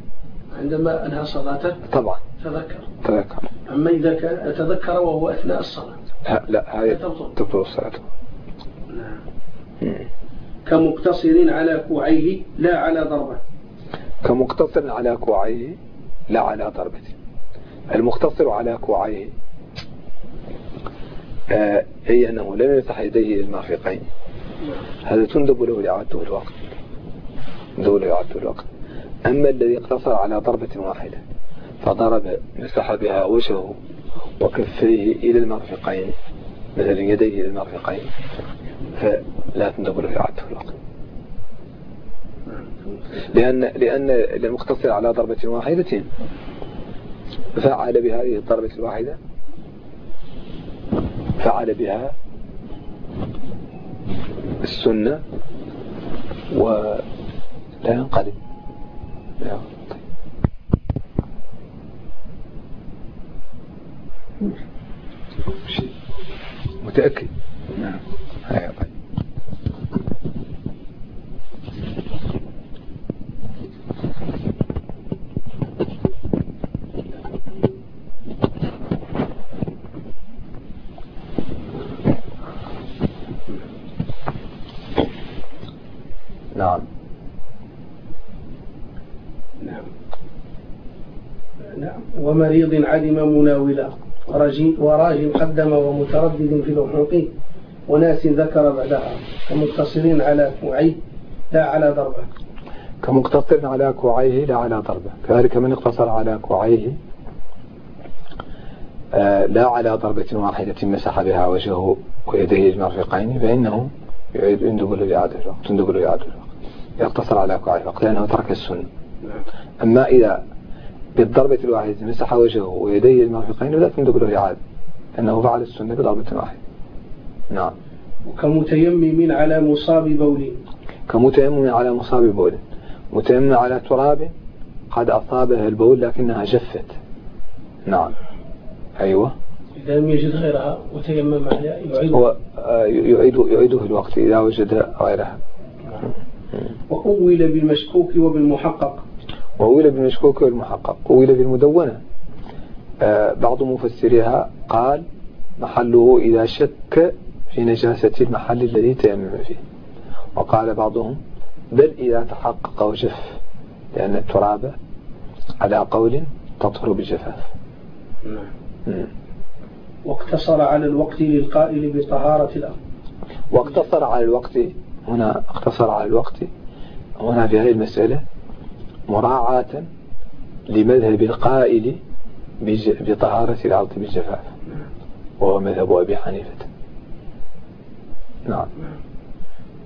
[SPEAKER 2] عندما أنهى صلاته
[SPEAKER 1] طبعا.
[SPEAKER 2] تذكر.
[SPEAKER 1] تذكر.
[SPEAKER 2] أما إذا كان تذكر وهو أثناء الصلاة.
[SPEAKER 1] لا هاي تبطل. الصلاة.
[SPEAKER 2] نعم. كمقتصر على كوعيه لا على ضربة.
[SPEAKER 1] كمقتصر على كوعيه لا على ضربة المقتصر على كوعيه آه أي أنه لم يفتح يديه المرفقين هذا تندب له لإعادته الوقت. تندب له الوقت. أما الذي اقتصر على ضربة واحدة فضرب مسح بها وجهه وكفيه إلى المرفقين مثلا يديه إلى المرفقين فلا تندب له لإعادته الوقت. لأن لأن المقتصر على ضربة واحدة فعل بهذه الضربة الواحدة. فعل بها السنة ولا ينقلب. متأكد؟ نعم. نعم.
[SPEAKER 2] نعم. نعم. ومريض علم مناولا وراج قدم ومتردد في الحقوق وناس ذكر بعدها. كمقتصرين على كوعيه لا على ضربه
[SPEAKER 1] كمقتصر على كوعيه لا على ضربه كذلك من اقتصر على كوعيه آه، لا على ضربة واحدة مسح بها وجهه ويديه المرفقين فإنه يعيد يندب له إعادة الوقت يندب له إعادة الوقت يقتصر على كوعيه الوقت لأنه ترك السنة. أما إذا بالضربة الواحدة مسح وجهه ويديه المرفقين لا تندب له إعادة لأنه فعل السنة بضربة واحدة. نعم.
[SPEAKER 2] وكمتيمم على مصاب بول.
[SPEAKER 1] كمتيمم على مصاب بول. متيمم على تراب قد أصابها البول لكنها جفت. نعم. أيوة.
[SPEAKER 2] إذا لم يجد غيرها وتيمم عليها يعيد.
[SPEAKER 1] هو آه، يعيد يعيده الوقت إذا وجد غيرها.
[SPEAKER 2] وأول بالمشكوك وبالمحقق.
[SPEAKER 1] وأول بالمشكوك والمحقق. أول بالمدونة. آه، بعض مفسريها قال محله إذا شك في نجاسة المحل الذي تيمم فيه. وقال بعضهم بل إذا تحقق وجف لأن التراب على قول تطهر بالجفاف.
[SPEAKER 2] نعم. واقتصر على الوقت للقائل بطهارة الأرض
[SPEAKER 1] واقتصر على الوقت. هنا اقتصر على الوقت. هنا في هذه المسألة مراعاة لمذهب القائل بطهارة الأرض بالجفاف. وهو مذهب أبي حنيفة. نعم.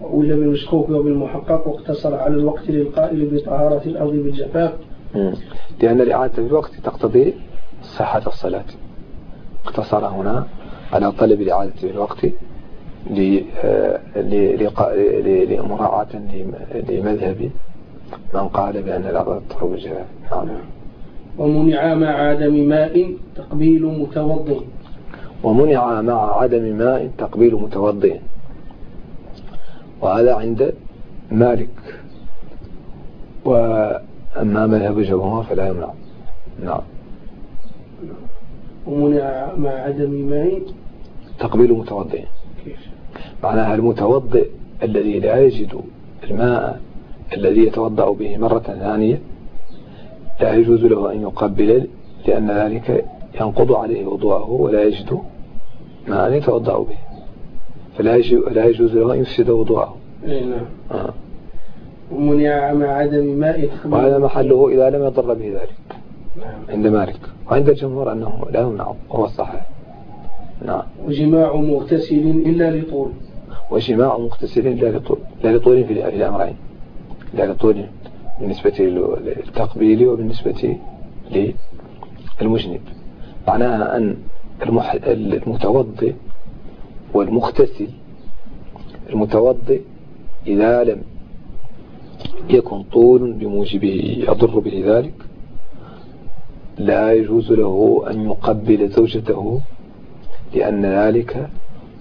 [SPEAKER 2] وإلا بالمشكوك وبالمحقق واقتصر على الوقت للقائل بطهارة الأرض بالجفاف.
[SPEAKER 1] لأن الإعادة في الوقت تقتضي صحة الصلاة. اقتصر هنا. على طلب الإعادة في الوقت لمراعاة لمذهب من قال بأن الأرض تطهر بالجفاف نعم.
[SPEAKER 2] ومنع مع عدم ماء تقبيل متوضئ.
[SPEAKER 1] ومنع مع عدم ماء تقبيل متوضئ. وهذا عند مالك. وأما مذهب الجمهور فلا يمنع. نعم.
[SPEAKER 2] ومنع مع عدم ماء
[SPEAKER 1] تقبيل متوضئ معناها المتوضئ الذي لا يجد الماء الذي يتوضأ به مرة ثانية لا يجوز له أن يقبل لأن ذلك ينقض عليه وضوءه ولا يجد ماء يتوضأ به. فلا يجوز له أن يفسد وضوءه.
[SPEAKER 2] إيه، نعم. آه. ومنع مع عدم ماء
[SPEAKER 1] وهذا محله إذا لم يضر به ذلك. عند مالك وعند الجمهور أنه لا يمنع وهو الصحيح. نعم.
[SPEAKER 2] وجماع مغتسل إلا لطول.
[SPEAKER 1] وجماع مغتسل إلا لطول لا لطول في الأمرين لا لطول بالنسبة للتقبيل وبالنسبة للمجنب. معناها أن المتوضئ والمغتسل المتوضئ إذا لم يكن طول بموجبه يضر به ذلك. لا يجوز له أن يقبل زوجته لأن ذلك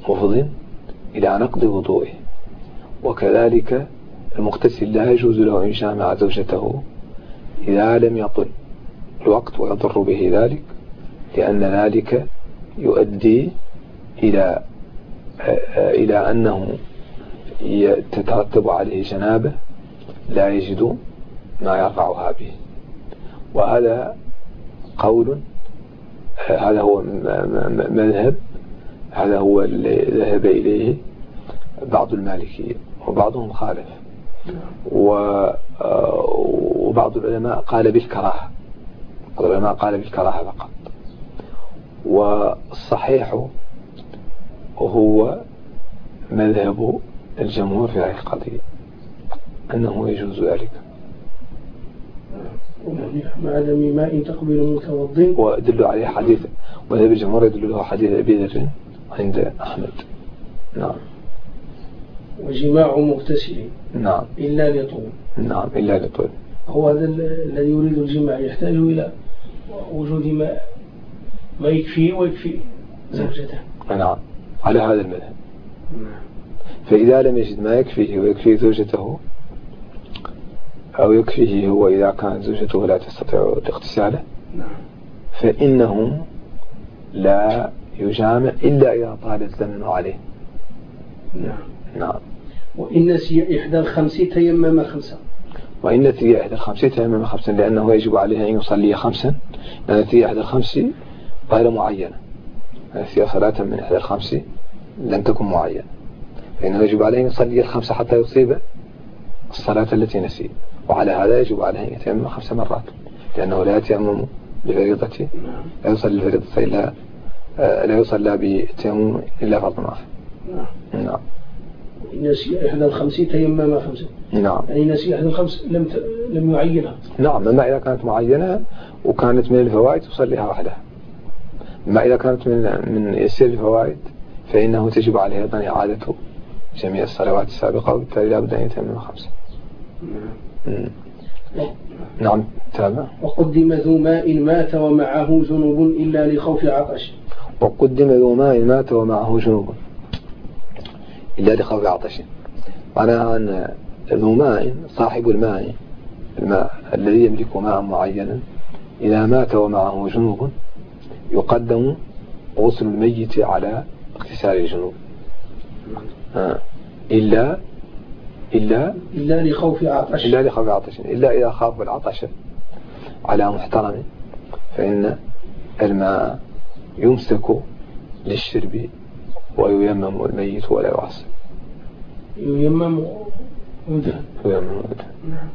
[SPEAKER 1] مفض إلى نقض وضوئه. وكذلك المغتسل لا يجوز له أن يجامع زوجته إذا لم يطل الوقت ويضر به ذلك لأن ذلك يؤدي إلى إلى أنه تترتب عليه جنابة لا يجد ما يرفعها به. وهذا قول هذا هو مذهب هذا هو اللي ذهب إليه بعض المالكية وبعضهم خالف. وبعض العلماء قال بالكراهة بعض العلماء قال بالكراهة فقط. والصحيح هو مذهب الجمهور في هذه القضية أنه يجوز ذلك.
[SPEAKER 2] عدم ماء تقبل متوضئ.
[SPEAKER 1] ودل عليه حديث وذهب الجمهور يدل له حديث أبي ذر عند أحمد. نعم.
[SPEAKER 2] وجماع مغتسل.
[SPEAKER 1] نعم.
[SPEAKER 2] إلا لطول.
[SPEAKER 1] نعم إلا لطول.
[SPEAKER 2] هو هذا الذي يريد الجماع. يحتاج إلى وجود ماء ما يكفيه ويكفي زوجته.
[SPEAKER 1] نعم على هذا المذهب.
[SPEAKER 2] نعم.
[SPEAKER 1] فإذا لم يجد ما يكفيه ويكفي زوجته أو يكفيه هو إذا كانت زوجته لا تستطيع اغتساله؟
[SPEAKER 2] نعم.
[SPEAKER 1] فإنه لا يجامع إلا إذا طال الزمن عليه.
[SPEAKER 2] نعم.
[SPEAKER 1] نعم.
[SPEAKER 2] وإن نسي إحدى الخمس تيمم خمسة.
[SPEAKER 1] وإن نسي إحدى الخمس تيمم خمسا لأنه يجب عليه أن يصلي خمسا. لأن نسي إحدى الخمس غير معينة نسي صلاة من إحدى الخمس لم تكن معينة. فإنه يجب عليه أن يصلي الخمسة حتى يصيب الصلاة التي نسي. وعلى هذا يجب عليه أن يتيمم خمس مرات لأنه لا يتيمم بفريضة لا يصلي الفريضة إلا آه، لا يصلى بالتيمم إلا فرض واحد.
[SPEAKER 2] نعم.
[SPEAKER 1] نعم.
[SPEAKER 2] نسي إحدى الخمس تيمم خمسة.
[SPEAKER 1] نعم.
[SPEAKER 2] يعني نسي إحدى الخمس لم ت... لم يعينها.
[SPEAKER 1] نعم أما إذا كانت معينة وكانت من الفوائد تصليها وحدها. أما إذا كانت من من يسير الفوائد فإنه تجب عليه أيضا إعادة جميع الصلوات السابقة وبالتالي لا بد أن يتمم خمسة. مم. نعم تابع
[SPEAKER 2] وقدم ذو ماء مات ومعه جنوب إلا لخوف عطش.
[SPEAKER 1] وقدم ذو ماء مات ومعه جنوب إلا لخوف عطش. معناها أن ذو ماء صاحب الماء الماء الذي يملك ماء معينا إذا مات ومعه جنوب يقدم غسل الميت على اغتسال الجنوب. آه. إلا إلا
[SPEAKER 2] إلا لخوف عطش.
[SPEAKER 1] إلا لخوف عطش. إلا إذا خاف العطش على محترم. فإن الماء يمسك للشرب وييمم الميت ولا يعصب
[SPEAKER 2] ييمم ويدهن
[SPEAKER 1] ييمم
[SPEAKER 2] نعم.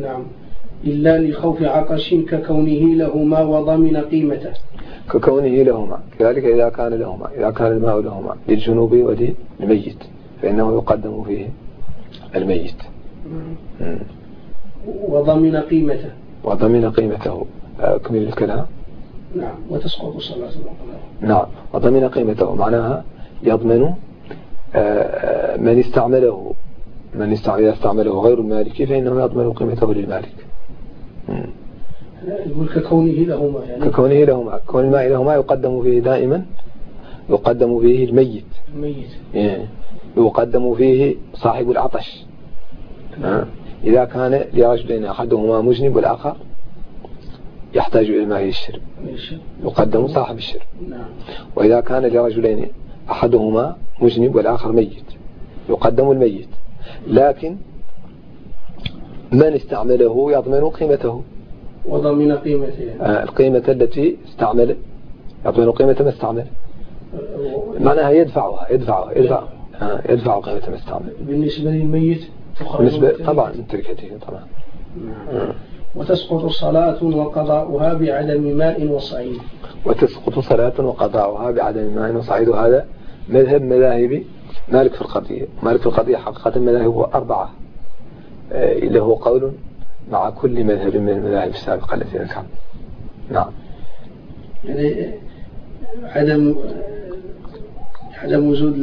[SPEAKER 2] نعم. إلا لخوف عطش ككونه لهما وضمن قيمته.
[SPEAKER 1] ككونه لهما. كذلك إذا كان لهما. إذا كان الماء لهما. للجنوب وللميت فإنه يقدم فيه الميت.
[SPEAKER 2] وضمن قيمته.
[SPEAKER 1] وضمن قيمته. أكمل الكلام.
[SPEAKER 2] نعم وتسقط صلاة
[SPEAKER 1] نعم وضمن قيمته. معناها يضمن آه، من استعمله. من استعمله غير المالك فإنه يضمن قيمته للمالك.
[SPEAKER 2] يقول ككونه لهما يعني.
[SPEAKER 1] ككونه لهما. كون الماء لهما يقدم فيه دائما يقدم فيه الميت.
[SPEAKER 2] الميت.
[SPEAKER 1] إيه. يقدم فيه صاحب العطش. إذا كان لرجلين أحدهما مجنب والآخر يحتاج إلى الماء للشرب يقدم صاحب الشرب. وإذا كان لرجلين أحدهما مجنب والآخر ميت. يقدم الميت. لكن من استعمله يضمن قيمته.
[SPEAKER 2] وضمن قيمته.
[SPEAKER 1] آه، القيمة التي استعمل يضمن قيمة ما استعمل. معناها يدفعها يدفعها يدفع آه، يدفع قيمة استعمل
[SPEAKER 2] بالنسبة للميت
[SPEAKER 1] بالنسبة طبعا تركته طبعا.
[SPEAKER 2] نعم. وتسقط صلاة وقضاؤها بعدم ماء وصعيد.
[SPEAKER 1] وتسقط صلاة وقضاؤها بعدم ماء وصعيد. وهذا مذهب مذاهب مالك في القضية. مالك في القضية حقيقة مذاهب أربعة. آه، اللي هو قول مع كل مذهب من المذاهب السابقة التي ذكرنا. نعم.
[SPEAKER 2] يعني عدم عدم وجود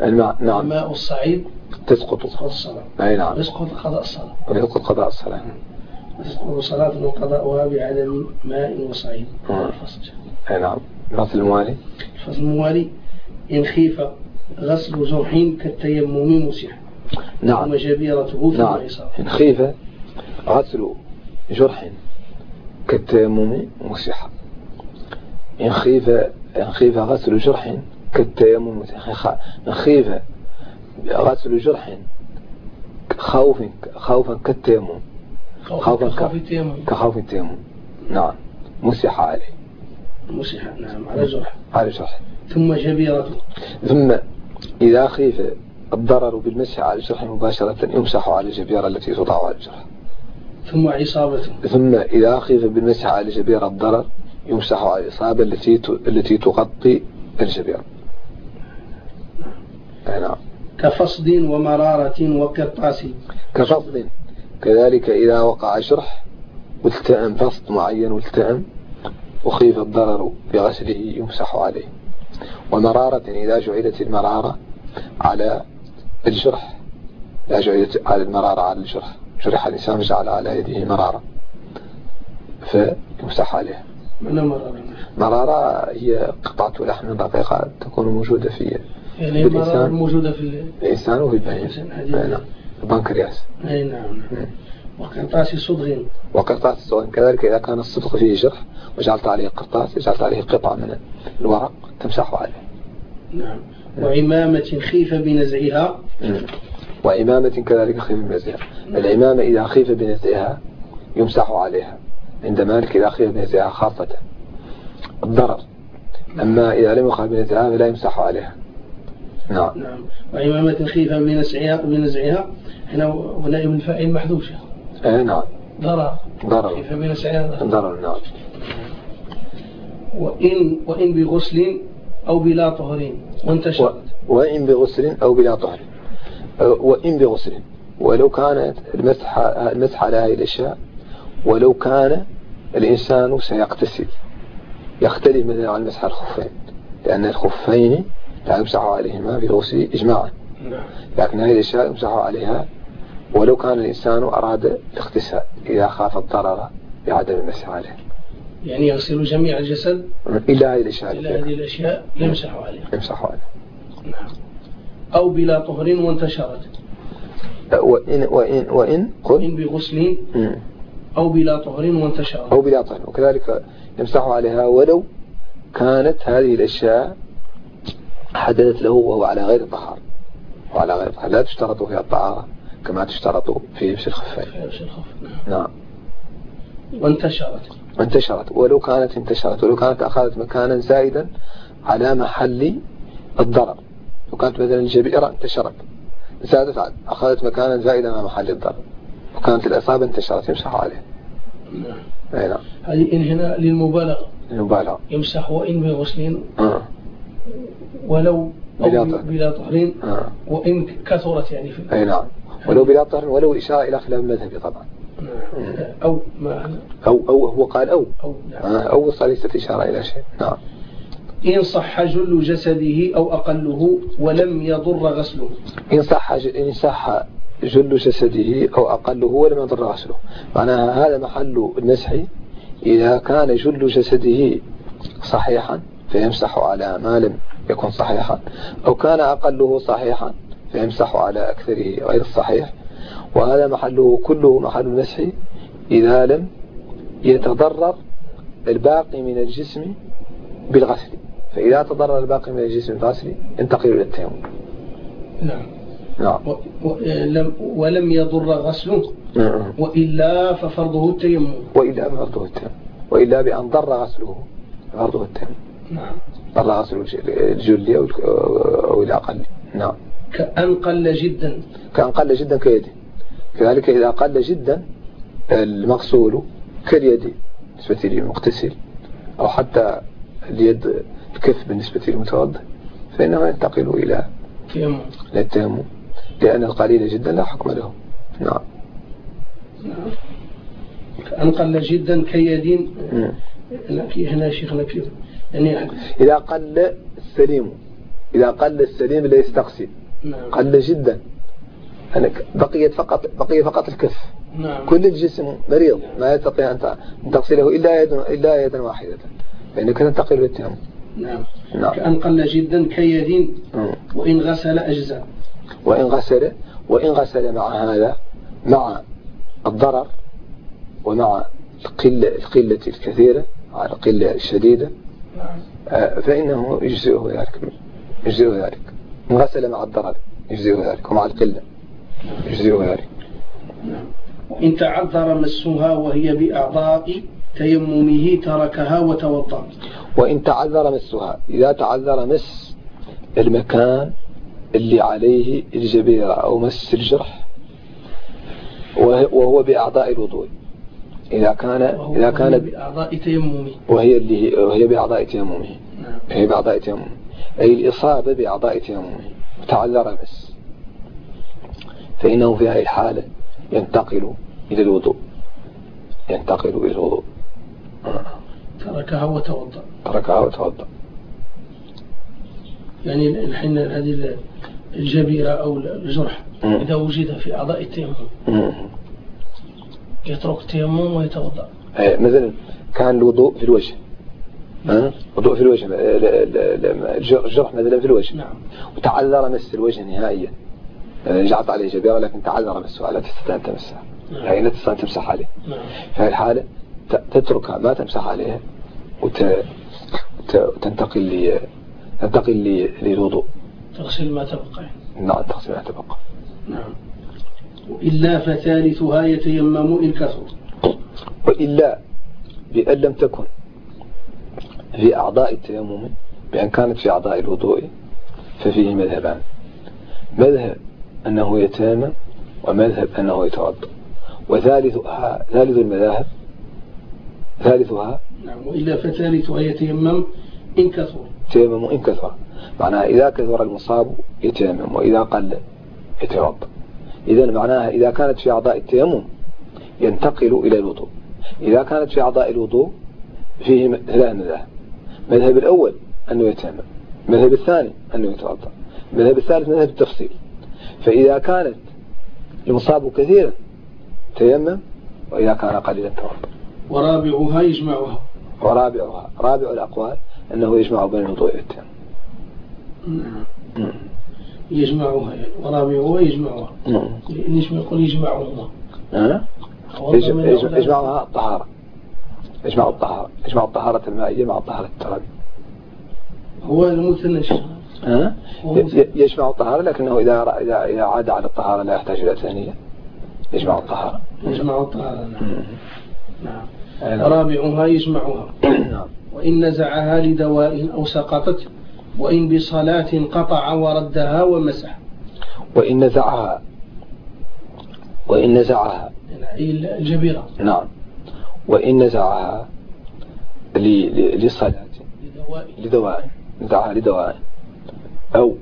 [SPEAKER 1] الماء نعم
[SPEAKER 2] الماء والصعيد.
[SPEAKER 1] تسقط
[SPEAKER 2] تسقط الصلاة.
[SPEAKER 1] أي نعم.
[SPEAKER 2] يسقط قضاء الصلاة.
[SPEAKER 1] ويسقط قضاء الصلاة.
[SPEAKER 2] تسقط صلاة وقضاؤها بعدم ماء وصعيد.
[SPEAKER 1] نعم.
[SPEAKER 2] الفصل
[SPEAKER 1] أي نعم. الفصل الموالي
[SPEAKER 2] الفصل الموالي إن خيف غسل جرح كالتيمم مسح.
[SPEAKER 1] نعم.
[SPEAKER 2] ثم جبيرته ثم
[SPEAKER 1] نعم إن خيف غسل جرح كالتيمم مسح. إن خيف إن خيف غسل جرح كالتيمم مسح إن خيف غسل جرح خوف خوفا كالتيمم. خوفا كخوف التيمم. نعم. مسح عليه.
[SPEAKER 2] مسح نعم على جرح.
[SPEAKER 1] على جرح.
[SPEAKER 2] ثم جبيرته
[SPEAKER 1] ثم إذا خيف الضرر بالمسح على الجرح مباشرة يمسح على الجبيرة التي تضع على الجرح.
[SPEAKER 2] ثم عصابته
[SPEAKER 1] ثم إذا خيف بالمسح على الجبيرة الضرر يمسح على الإصابة التي التي تغطي الجبيرة. نعم
[SPEAKER 2] كفصد ومرارة وقرطاس.
[SPEAKER 1] كفصل كذلك إذا وقع جرح والتئم فصل معين والتئم وخيف الضرر بغسله يمسح عليه. ومرارة إذا جعلت المرارة على الجرح إذا جعلت على المرارة على الجرح جرح الإنسان جعل على يده مرارة فيمسح
[SPEAKER 2] مرارة
[SPEAKER 1] مرارة هي قطعة لحم دقيقة تكون موجودة في
[SPEAKER 2] يعني المرارة موجودة في
[SPEAKER 1] الإنسان وفي البهيمة نعم البنكرياس
[SPEAKER 2] أي نعم. وقرطاس صدغ
[SPEAKER 1] وقرطاس صدغ كذلك إذا كان الصدغ فيه جرح وجعلت عليه قرطاس جعلت عليه قطعة من الورق تمسح عليه.
[SPEAKER 2] نعم. وعمامة خيف بنزعها.
[SPEAKER 1] وعمامة كذلك خيف بنزعها. العمامة إذا خيف بنزعها يمسح عليها. عند مالك إذا خيف بنزعها خاصة. الضرر. أما إذا لم يخاف بنزعها فلا يمسح عليها.
[SPEAKER 2] نعم. نعم. وعمامة خيف بنزعها بنزعها هنا ونائب الفاعل محذوف
[SPEAKER 1] اي نعم.
[SPEAKER 2] ضرر.
[SPEAKER 1] ضرر.
[SPEAKER 2] كيف بنزعها
[SPEAKER 1] ضرر نعم.
[SPEAKER 2] وإن وإن بغسل أو بلا طهر وانتشرت
[SPEAKER 1] وإن بغسل أو بلا طهر. وإن بغسل. ولو كانت المسح المسح على هذه الأشياء ولو كان الإنسان سيغتسل. يختلف مثلا عن مسح الخفين لأن الخفين لا يمسح عليهما بالغسل إجماعا. نعم. لكن هذه الأشياء يمسح عليها ولو كان الإنسان أراد الاغتسال إذا خاف الضرر بعدم المسح عليه
[SPEAKER 2] يعني يغسل جميع الجسد؟
[SPEAKER 1] إلا هذه الأشياء.
[SPEAKER 2] إلا هذه الأشياء يمسح عليها.
[SPEAKER 1] يمسح عليها.
[SPEAKER 2] نعم. أو بلا طهر وانتشرت.
[SPEAKER 1] وإن وإن وإن
[SPEAKER 2] قل؟ إن بغسل. أو بلا طهر وانتشرت.
[SPEAKER 1] أو بلا طهر. وكذلك يمسح عليها ولو كانت هذه الأشياء حدثت له وهو على غير طهارة وعلى غير طهارة لا تشترط فيها الطهارة كما تشترط في لبس الخفين. نعم, نعم.
[SPEAKER 2] وانتشرت.
[SPEAKER 1] انتشرت. ولو كانت انتشرت ولو كانت أخذت مكانا زائدا على محل الضرر. وكانت مثلا الجبيرة انتشرت. زادت عد أخذت مكانا زائدا على محل الضرر. وكانت الإصابة انتشرت يمسح عليه.
[SPEAKER 2] نعم.
[SPEAKER 1] نعم.
[SPEAKER 2] هذه هنا للمبالغة.
[SPEAKER 1] المبالغة
[SPEAKER 2] يمسح وإن بغسل.
[SPEAKER 1] آه.
[SPEAKER 2] ولو بلا طهر. بلا طهر. آه. وإن كثرت يعني في
[SPEAKER 1] أي نعم. ولو بلا طهر ولو إشارة إلى خلاف المذهبي طبعا.
[SPEAKER 2] نعم. أو ما
[SPEAKER 1] أو أو هو قال أو.
[SPEAKER 2] أو نعم.
[SPEAKER 1] آه، أو ليست إشارة إلى شيء. نعم.
[SPEAKER 2] إن صح جل جسده أو أقله ولم يضر غسله.
[SPEAKER 1] إن صح إن صح جل جسده أو أقله ولم يضر غسله. معناها هذا محل المسح إذا كان جل جسده صحيحا. فيمسح على ما لم يكن صحيحا أو كان أقله صحيحا فيمسح على أكثره غير الصحيح. وهذا محله كله محل المسح إذا لم يتضرر الباقي من الجسم بالغسل. فإذا تضرر الباقي من الجسم بالغسل ينتقل إلى التيمم.
[SPEAKER 2] نعم.
[SPEAKER 1] نعم.
[SPEAKER 2] ولم, ولم يضر غسله نعم. وإلا ففرضه التيمم.
[SPEAKER 1] وإلا ففرضه التيمم. وإلا بأن ضر غسله فرضه التيمم.
[SPEAKER 2] نعم.
[SPEAKER 1] ضر غسل الجلي أو الأقل نعم.
[SPEAKER 2] كأن قل جدا.
[SPEAKER 1] كأن قل جدا كيده كذلك إذا قل جدا المغسول كاليد بالنسبة للمغتسل أو حتى اليد الكف بالنسبة للمتوضئ فإنه ينتقل إلى التيمم لأن القليل جدا لا حكم له. نعم.
[SPEAKER 2] نعم قل جدا كيد هنا شيخنا كيف؟ يعني
[SPEAKER 1] إذا قل السليم إذا قل السليم لا يستقسي
[SPEAKER 2] نعم.
[SPEAKER 1] قل جدا. أنا بقيت فقط بقي فقط الكف.
[SPEAKER 2] نعم.
[SPEAKER 1] كل الجسم مريض. ما يستطيع أن تغسله إلا يدا إلا يدا واحدة. فإنك تنتقل للتيمم
[SPEAKER 2] نعم. نعم. كأن قل جدا كيد وإن غسل أجزاء.
[SPEAKER 1] وإن غسل وإن غسل مع هذا مع الضرر ومع القلة القلة الكثيرة على القلة الشديدة.
[SPEAKER 2] نعم.
[SPEAKER 1] فإنه يجزئه ذلك يجزئه ذلك. إن غسل مع الضرر يجزئه ذلك ومع القلة يجزئه ذلك.
[SPEAKER 2] وإن تعذر مسها وهي بأعضاء تيممه تركها وتوضأ.
[SPEAKER 1] وإن تعذر مسها إذا تعذر مس المكان اللي عليه الجبيرة أو مس الجرح وهو بأعضاء الوضوء. إذا كان إذا كان
[SPEAKER 2] بأعضاء تيممه.
[SPEAKER 1] وهي اللي وهي بأعضاء تيممه. نعم. هي بأعضاء تيممه. أي الإصابة بأعضاء تيممه. تعذر مس فإنه في هذه الحالة ينتقل إلى الوضوء. ينتقل إلى الوضوء.
[SPEAKER 2] تركها وتوضأ.
[SPEAKER 1] تركها وتوضأ.
[SPEAKER 2] يعني الحين هذه الجبيرة أو الجرح إذا وجد في أعضاء التيمم. يترك التيمم ويتوضأ.
[SPEAKER 1] إيه، مثلا كان الوضوء في الوجه. ها؟ وضوء في الوجه الجرح مثلا في الوجه. نعم. وتعذر مس الوجه نهائيا. جعت عليه جبيرة لكن تعذر مسها لا تستطيع أن تمسها نعم. يعني لا تستطيع أن تمسح عليه. نعم. في الحالة تتركها ما تمسح عليها وتنتقل ل تنتقل للوضوء.
[SPEAKER 2] تغسل ما تبقى.
[SPEAKER 1] نعم تغسل ما تبقى.
[SPEAKER 2] نعم. وإلا فثالثها يتيمم إن كثر
[SPEAKER 1] وإلا بأن لم تكن في أعضاء التيمم بأن كانت في أعضاء الوضوء ففيه مذهبان. مذهب أنه يتيمم ومذهب أنه يتوضأ. وثالثها ثالث المذاهب ثالثها
[SPEAKER 2] نعم وإلا فثالثها يتيمم إن كثر.
[SPEAKER 1] يتيمم إن كثر. معناها إذا كثر المصاب يتيمم وإذا قل يتوضأ. إذا معناها إذا كانت في أعضاء التيمم ينتقل إلى الوضوء. إذا كانت في أعضاء الوضوء فيه ثلاث مذاهب. المذهب الأول أنه يتيمم. المذهب الثاني أنه يتوضأ. المذهب الثالث مذهب التفصيل. فإذا كانت المصاب كثيرا تيمم وإذا كان قليلا توضأ.
[SPEAKER 2] ورابعها يجمعها.
[SPEAKER 1] ورابعها. رابع الأقوال أنه يجمع بين الوضوء والتيمم.
[SPEAKER 2] نعم. يجمعها يعني ورابعها يجمعها ما يقول يجمعهما
[SPEAKER 1] أه؟ يجمعها الطهارة. يجمع الطهارة. يجمع الطهارة المائية مع الطهارة الترابية.
[SPEAKER 2] هو المثنى
[SPEAKER 1] أه؟ يجمع الطهارة لكنه إذا إذا إذا عاد على الطهارة لا يحتاج إلى ثانية. يجمع الطهارة.
[SPEAKER 2] يجمع الطهارة نعم. نعم. رابعها يجمعها. نعم. وإن نزعها لدواء أو سقطت وإن بصلاة قطع وردها ومسح.
[SPEAKER 1] وإن نزعها. وإن نزعها.
[SPEAKER 2] يعني الجبيرة
[SPEAKER 1] نعم. وإن نزعها لصلاة
[SPEAKER 2] لدواء.
[SPEAKER 1] لدواء. نزعها لدواء. أو.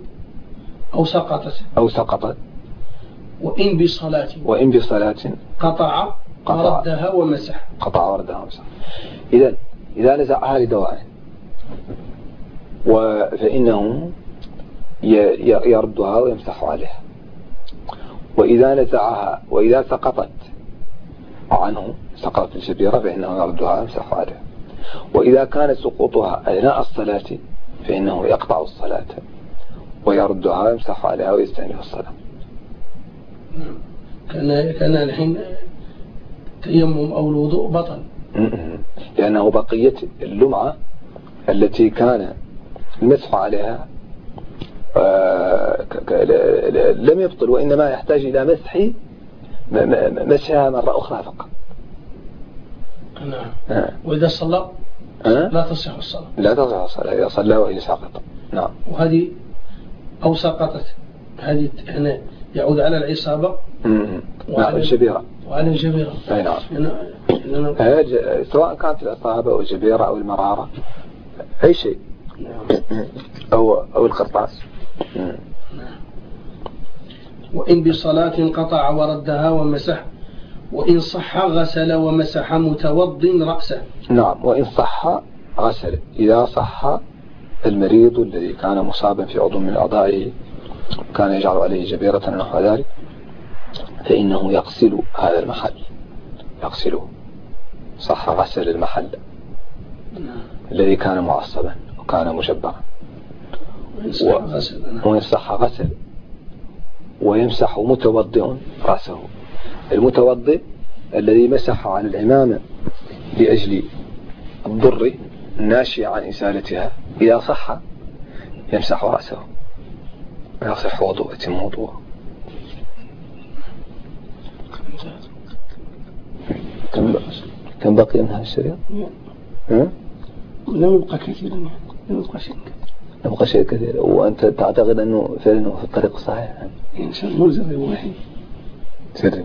[SPEAKER 2] أو سقطت.
[SPEAKER 1] أو سقطت.
[SPEAKER 2] وإن بصلاة.
[SPEAKER 1] وإن بصلاة.
[SPEAKER 2] قطع قطع. وردها ومسح.
[SPEAKER 1] قطع وردها ومسح. إذا إذا نزعها لدواء. فإنه يردها ويمسح عليها. وإذا نزعها وإذا سقطت عنه سقطت الجبيرة فإنه يردها ويمسح عليها. وإذا كان سقوطها أثناء الصلاة فإنه يقطع الصلاة ويردها ويمسح عليها ويستأنف الصلاة.
[SPEAKER 2] كان كان الحين تيمم أو الوضوء بطل
[SPEAKER 1] لأنه بقية اللمعة التي كان المسح عليها. آه، لم يبطل وإنما يحتاج إلى مسح مسحها مرة أخرى فقط.
[SPEAKER 2] نعم. آه. وإذا صلى؟ لا تصح الصلاة.
[SPEAKER 1] لا تصح الصلاة إذا صلى وإن سقط نعم.
[SPEAKER 2] وهذه أو سقطت هذه يعني يعود على العصابة؟
[SPEAKER 1] وعلى الجبيرة.
[SPEAKER 2] وعلى الجبيرة.
[SPEAKER 1] أي نعم. سواء كانت العصابة أو الجبيرة أو المرارة أي شيء. نعم. أو أو القرطاس.
[SPEAKER 2] وإن بصلاة قطع وردها ومسح وإن صح غسل ومسح متوض رأسه.
[SPEAKER 1] نعم وإن صح غسل. إذا صح المريض الذي كان مصابا في عضو من أعضائه كان يجعل عليه جبيرة نحو ذلك فإنه يغسل هذا المحل. يغسله. صح غسل المحل. نعم. الذي كان معصبا. وكان مجبرا ويمسح غسل. ويمسح متوضئ رأسه. المتوضئ الذي مسح على العمامة لأجل الضر الناشئ عن إزالتها إذا صح يمسح رأسه. ويصح وضوء يتم وضوءه. كم بقي من هذا الشريط؟
[SPEAKER 2] لم يبقى كثيرا يبقى شيء
[SPEAKER 1] لم يبقى شيء كثير وأنت تعتقد أنه فعلا في الطريق الصحيح؟
[SPEAKER 2] إن شاء الله ملزم واحد
[SPEAKER 1] سري.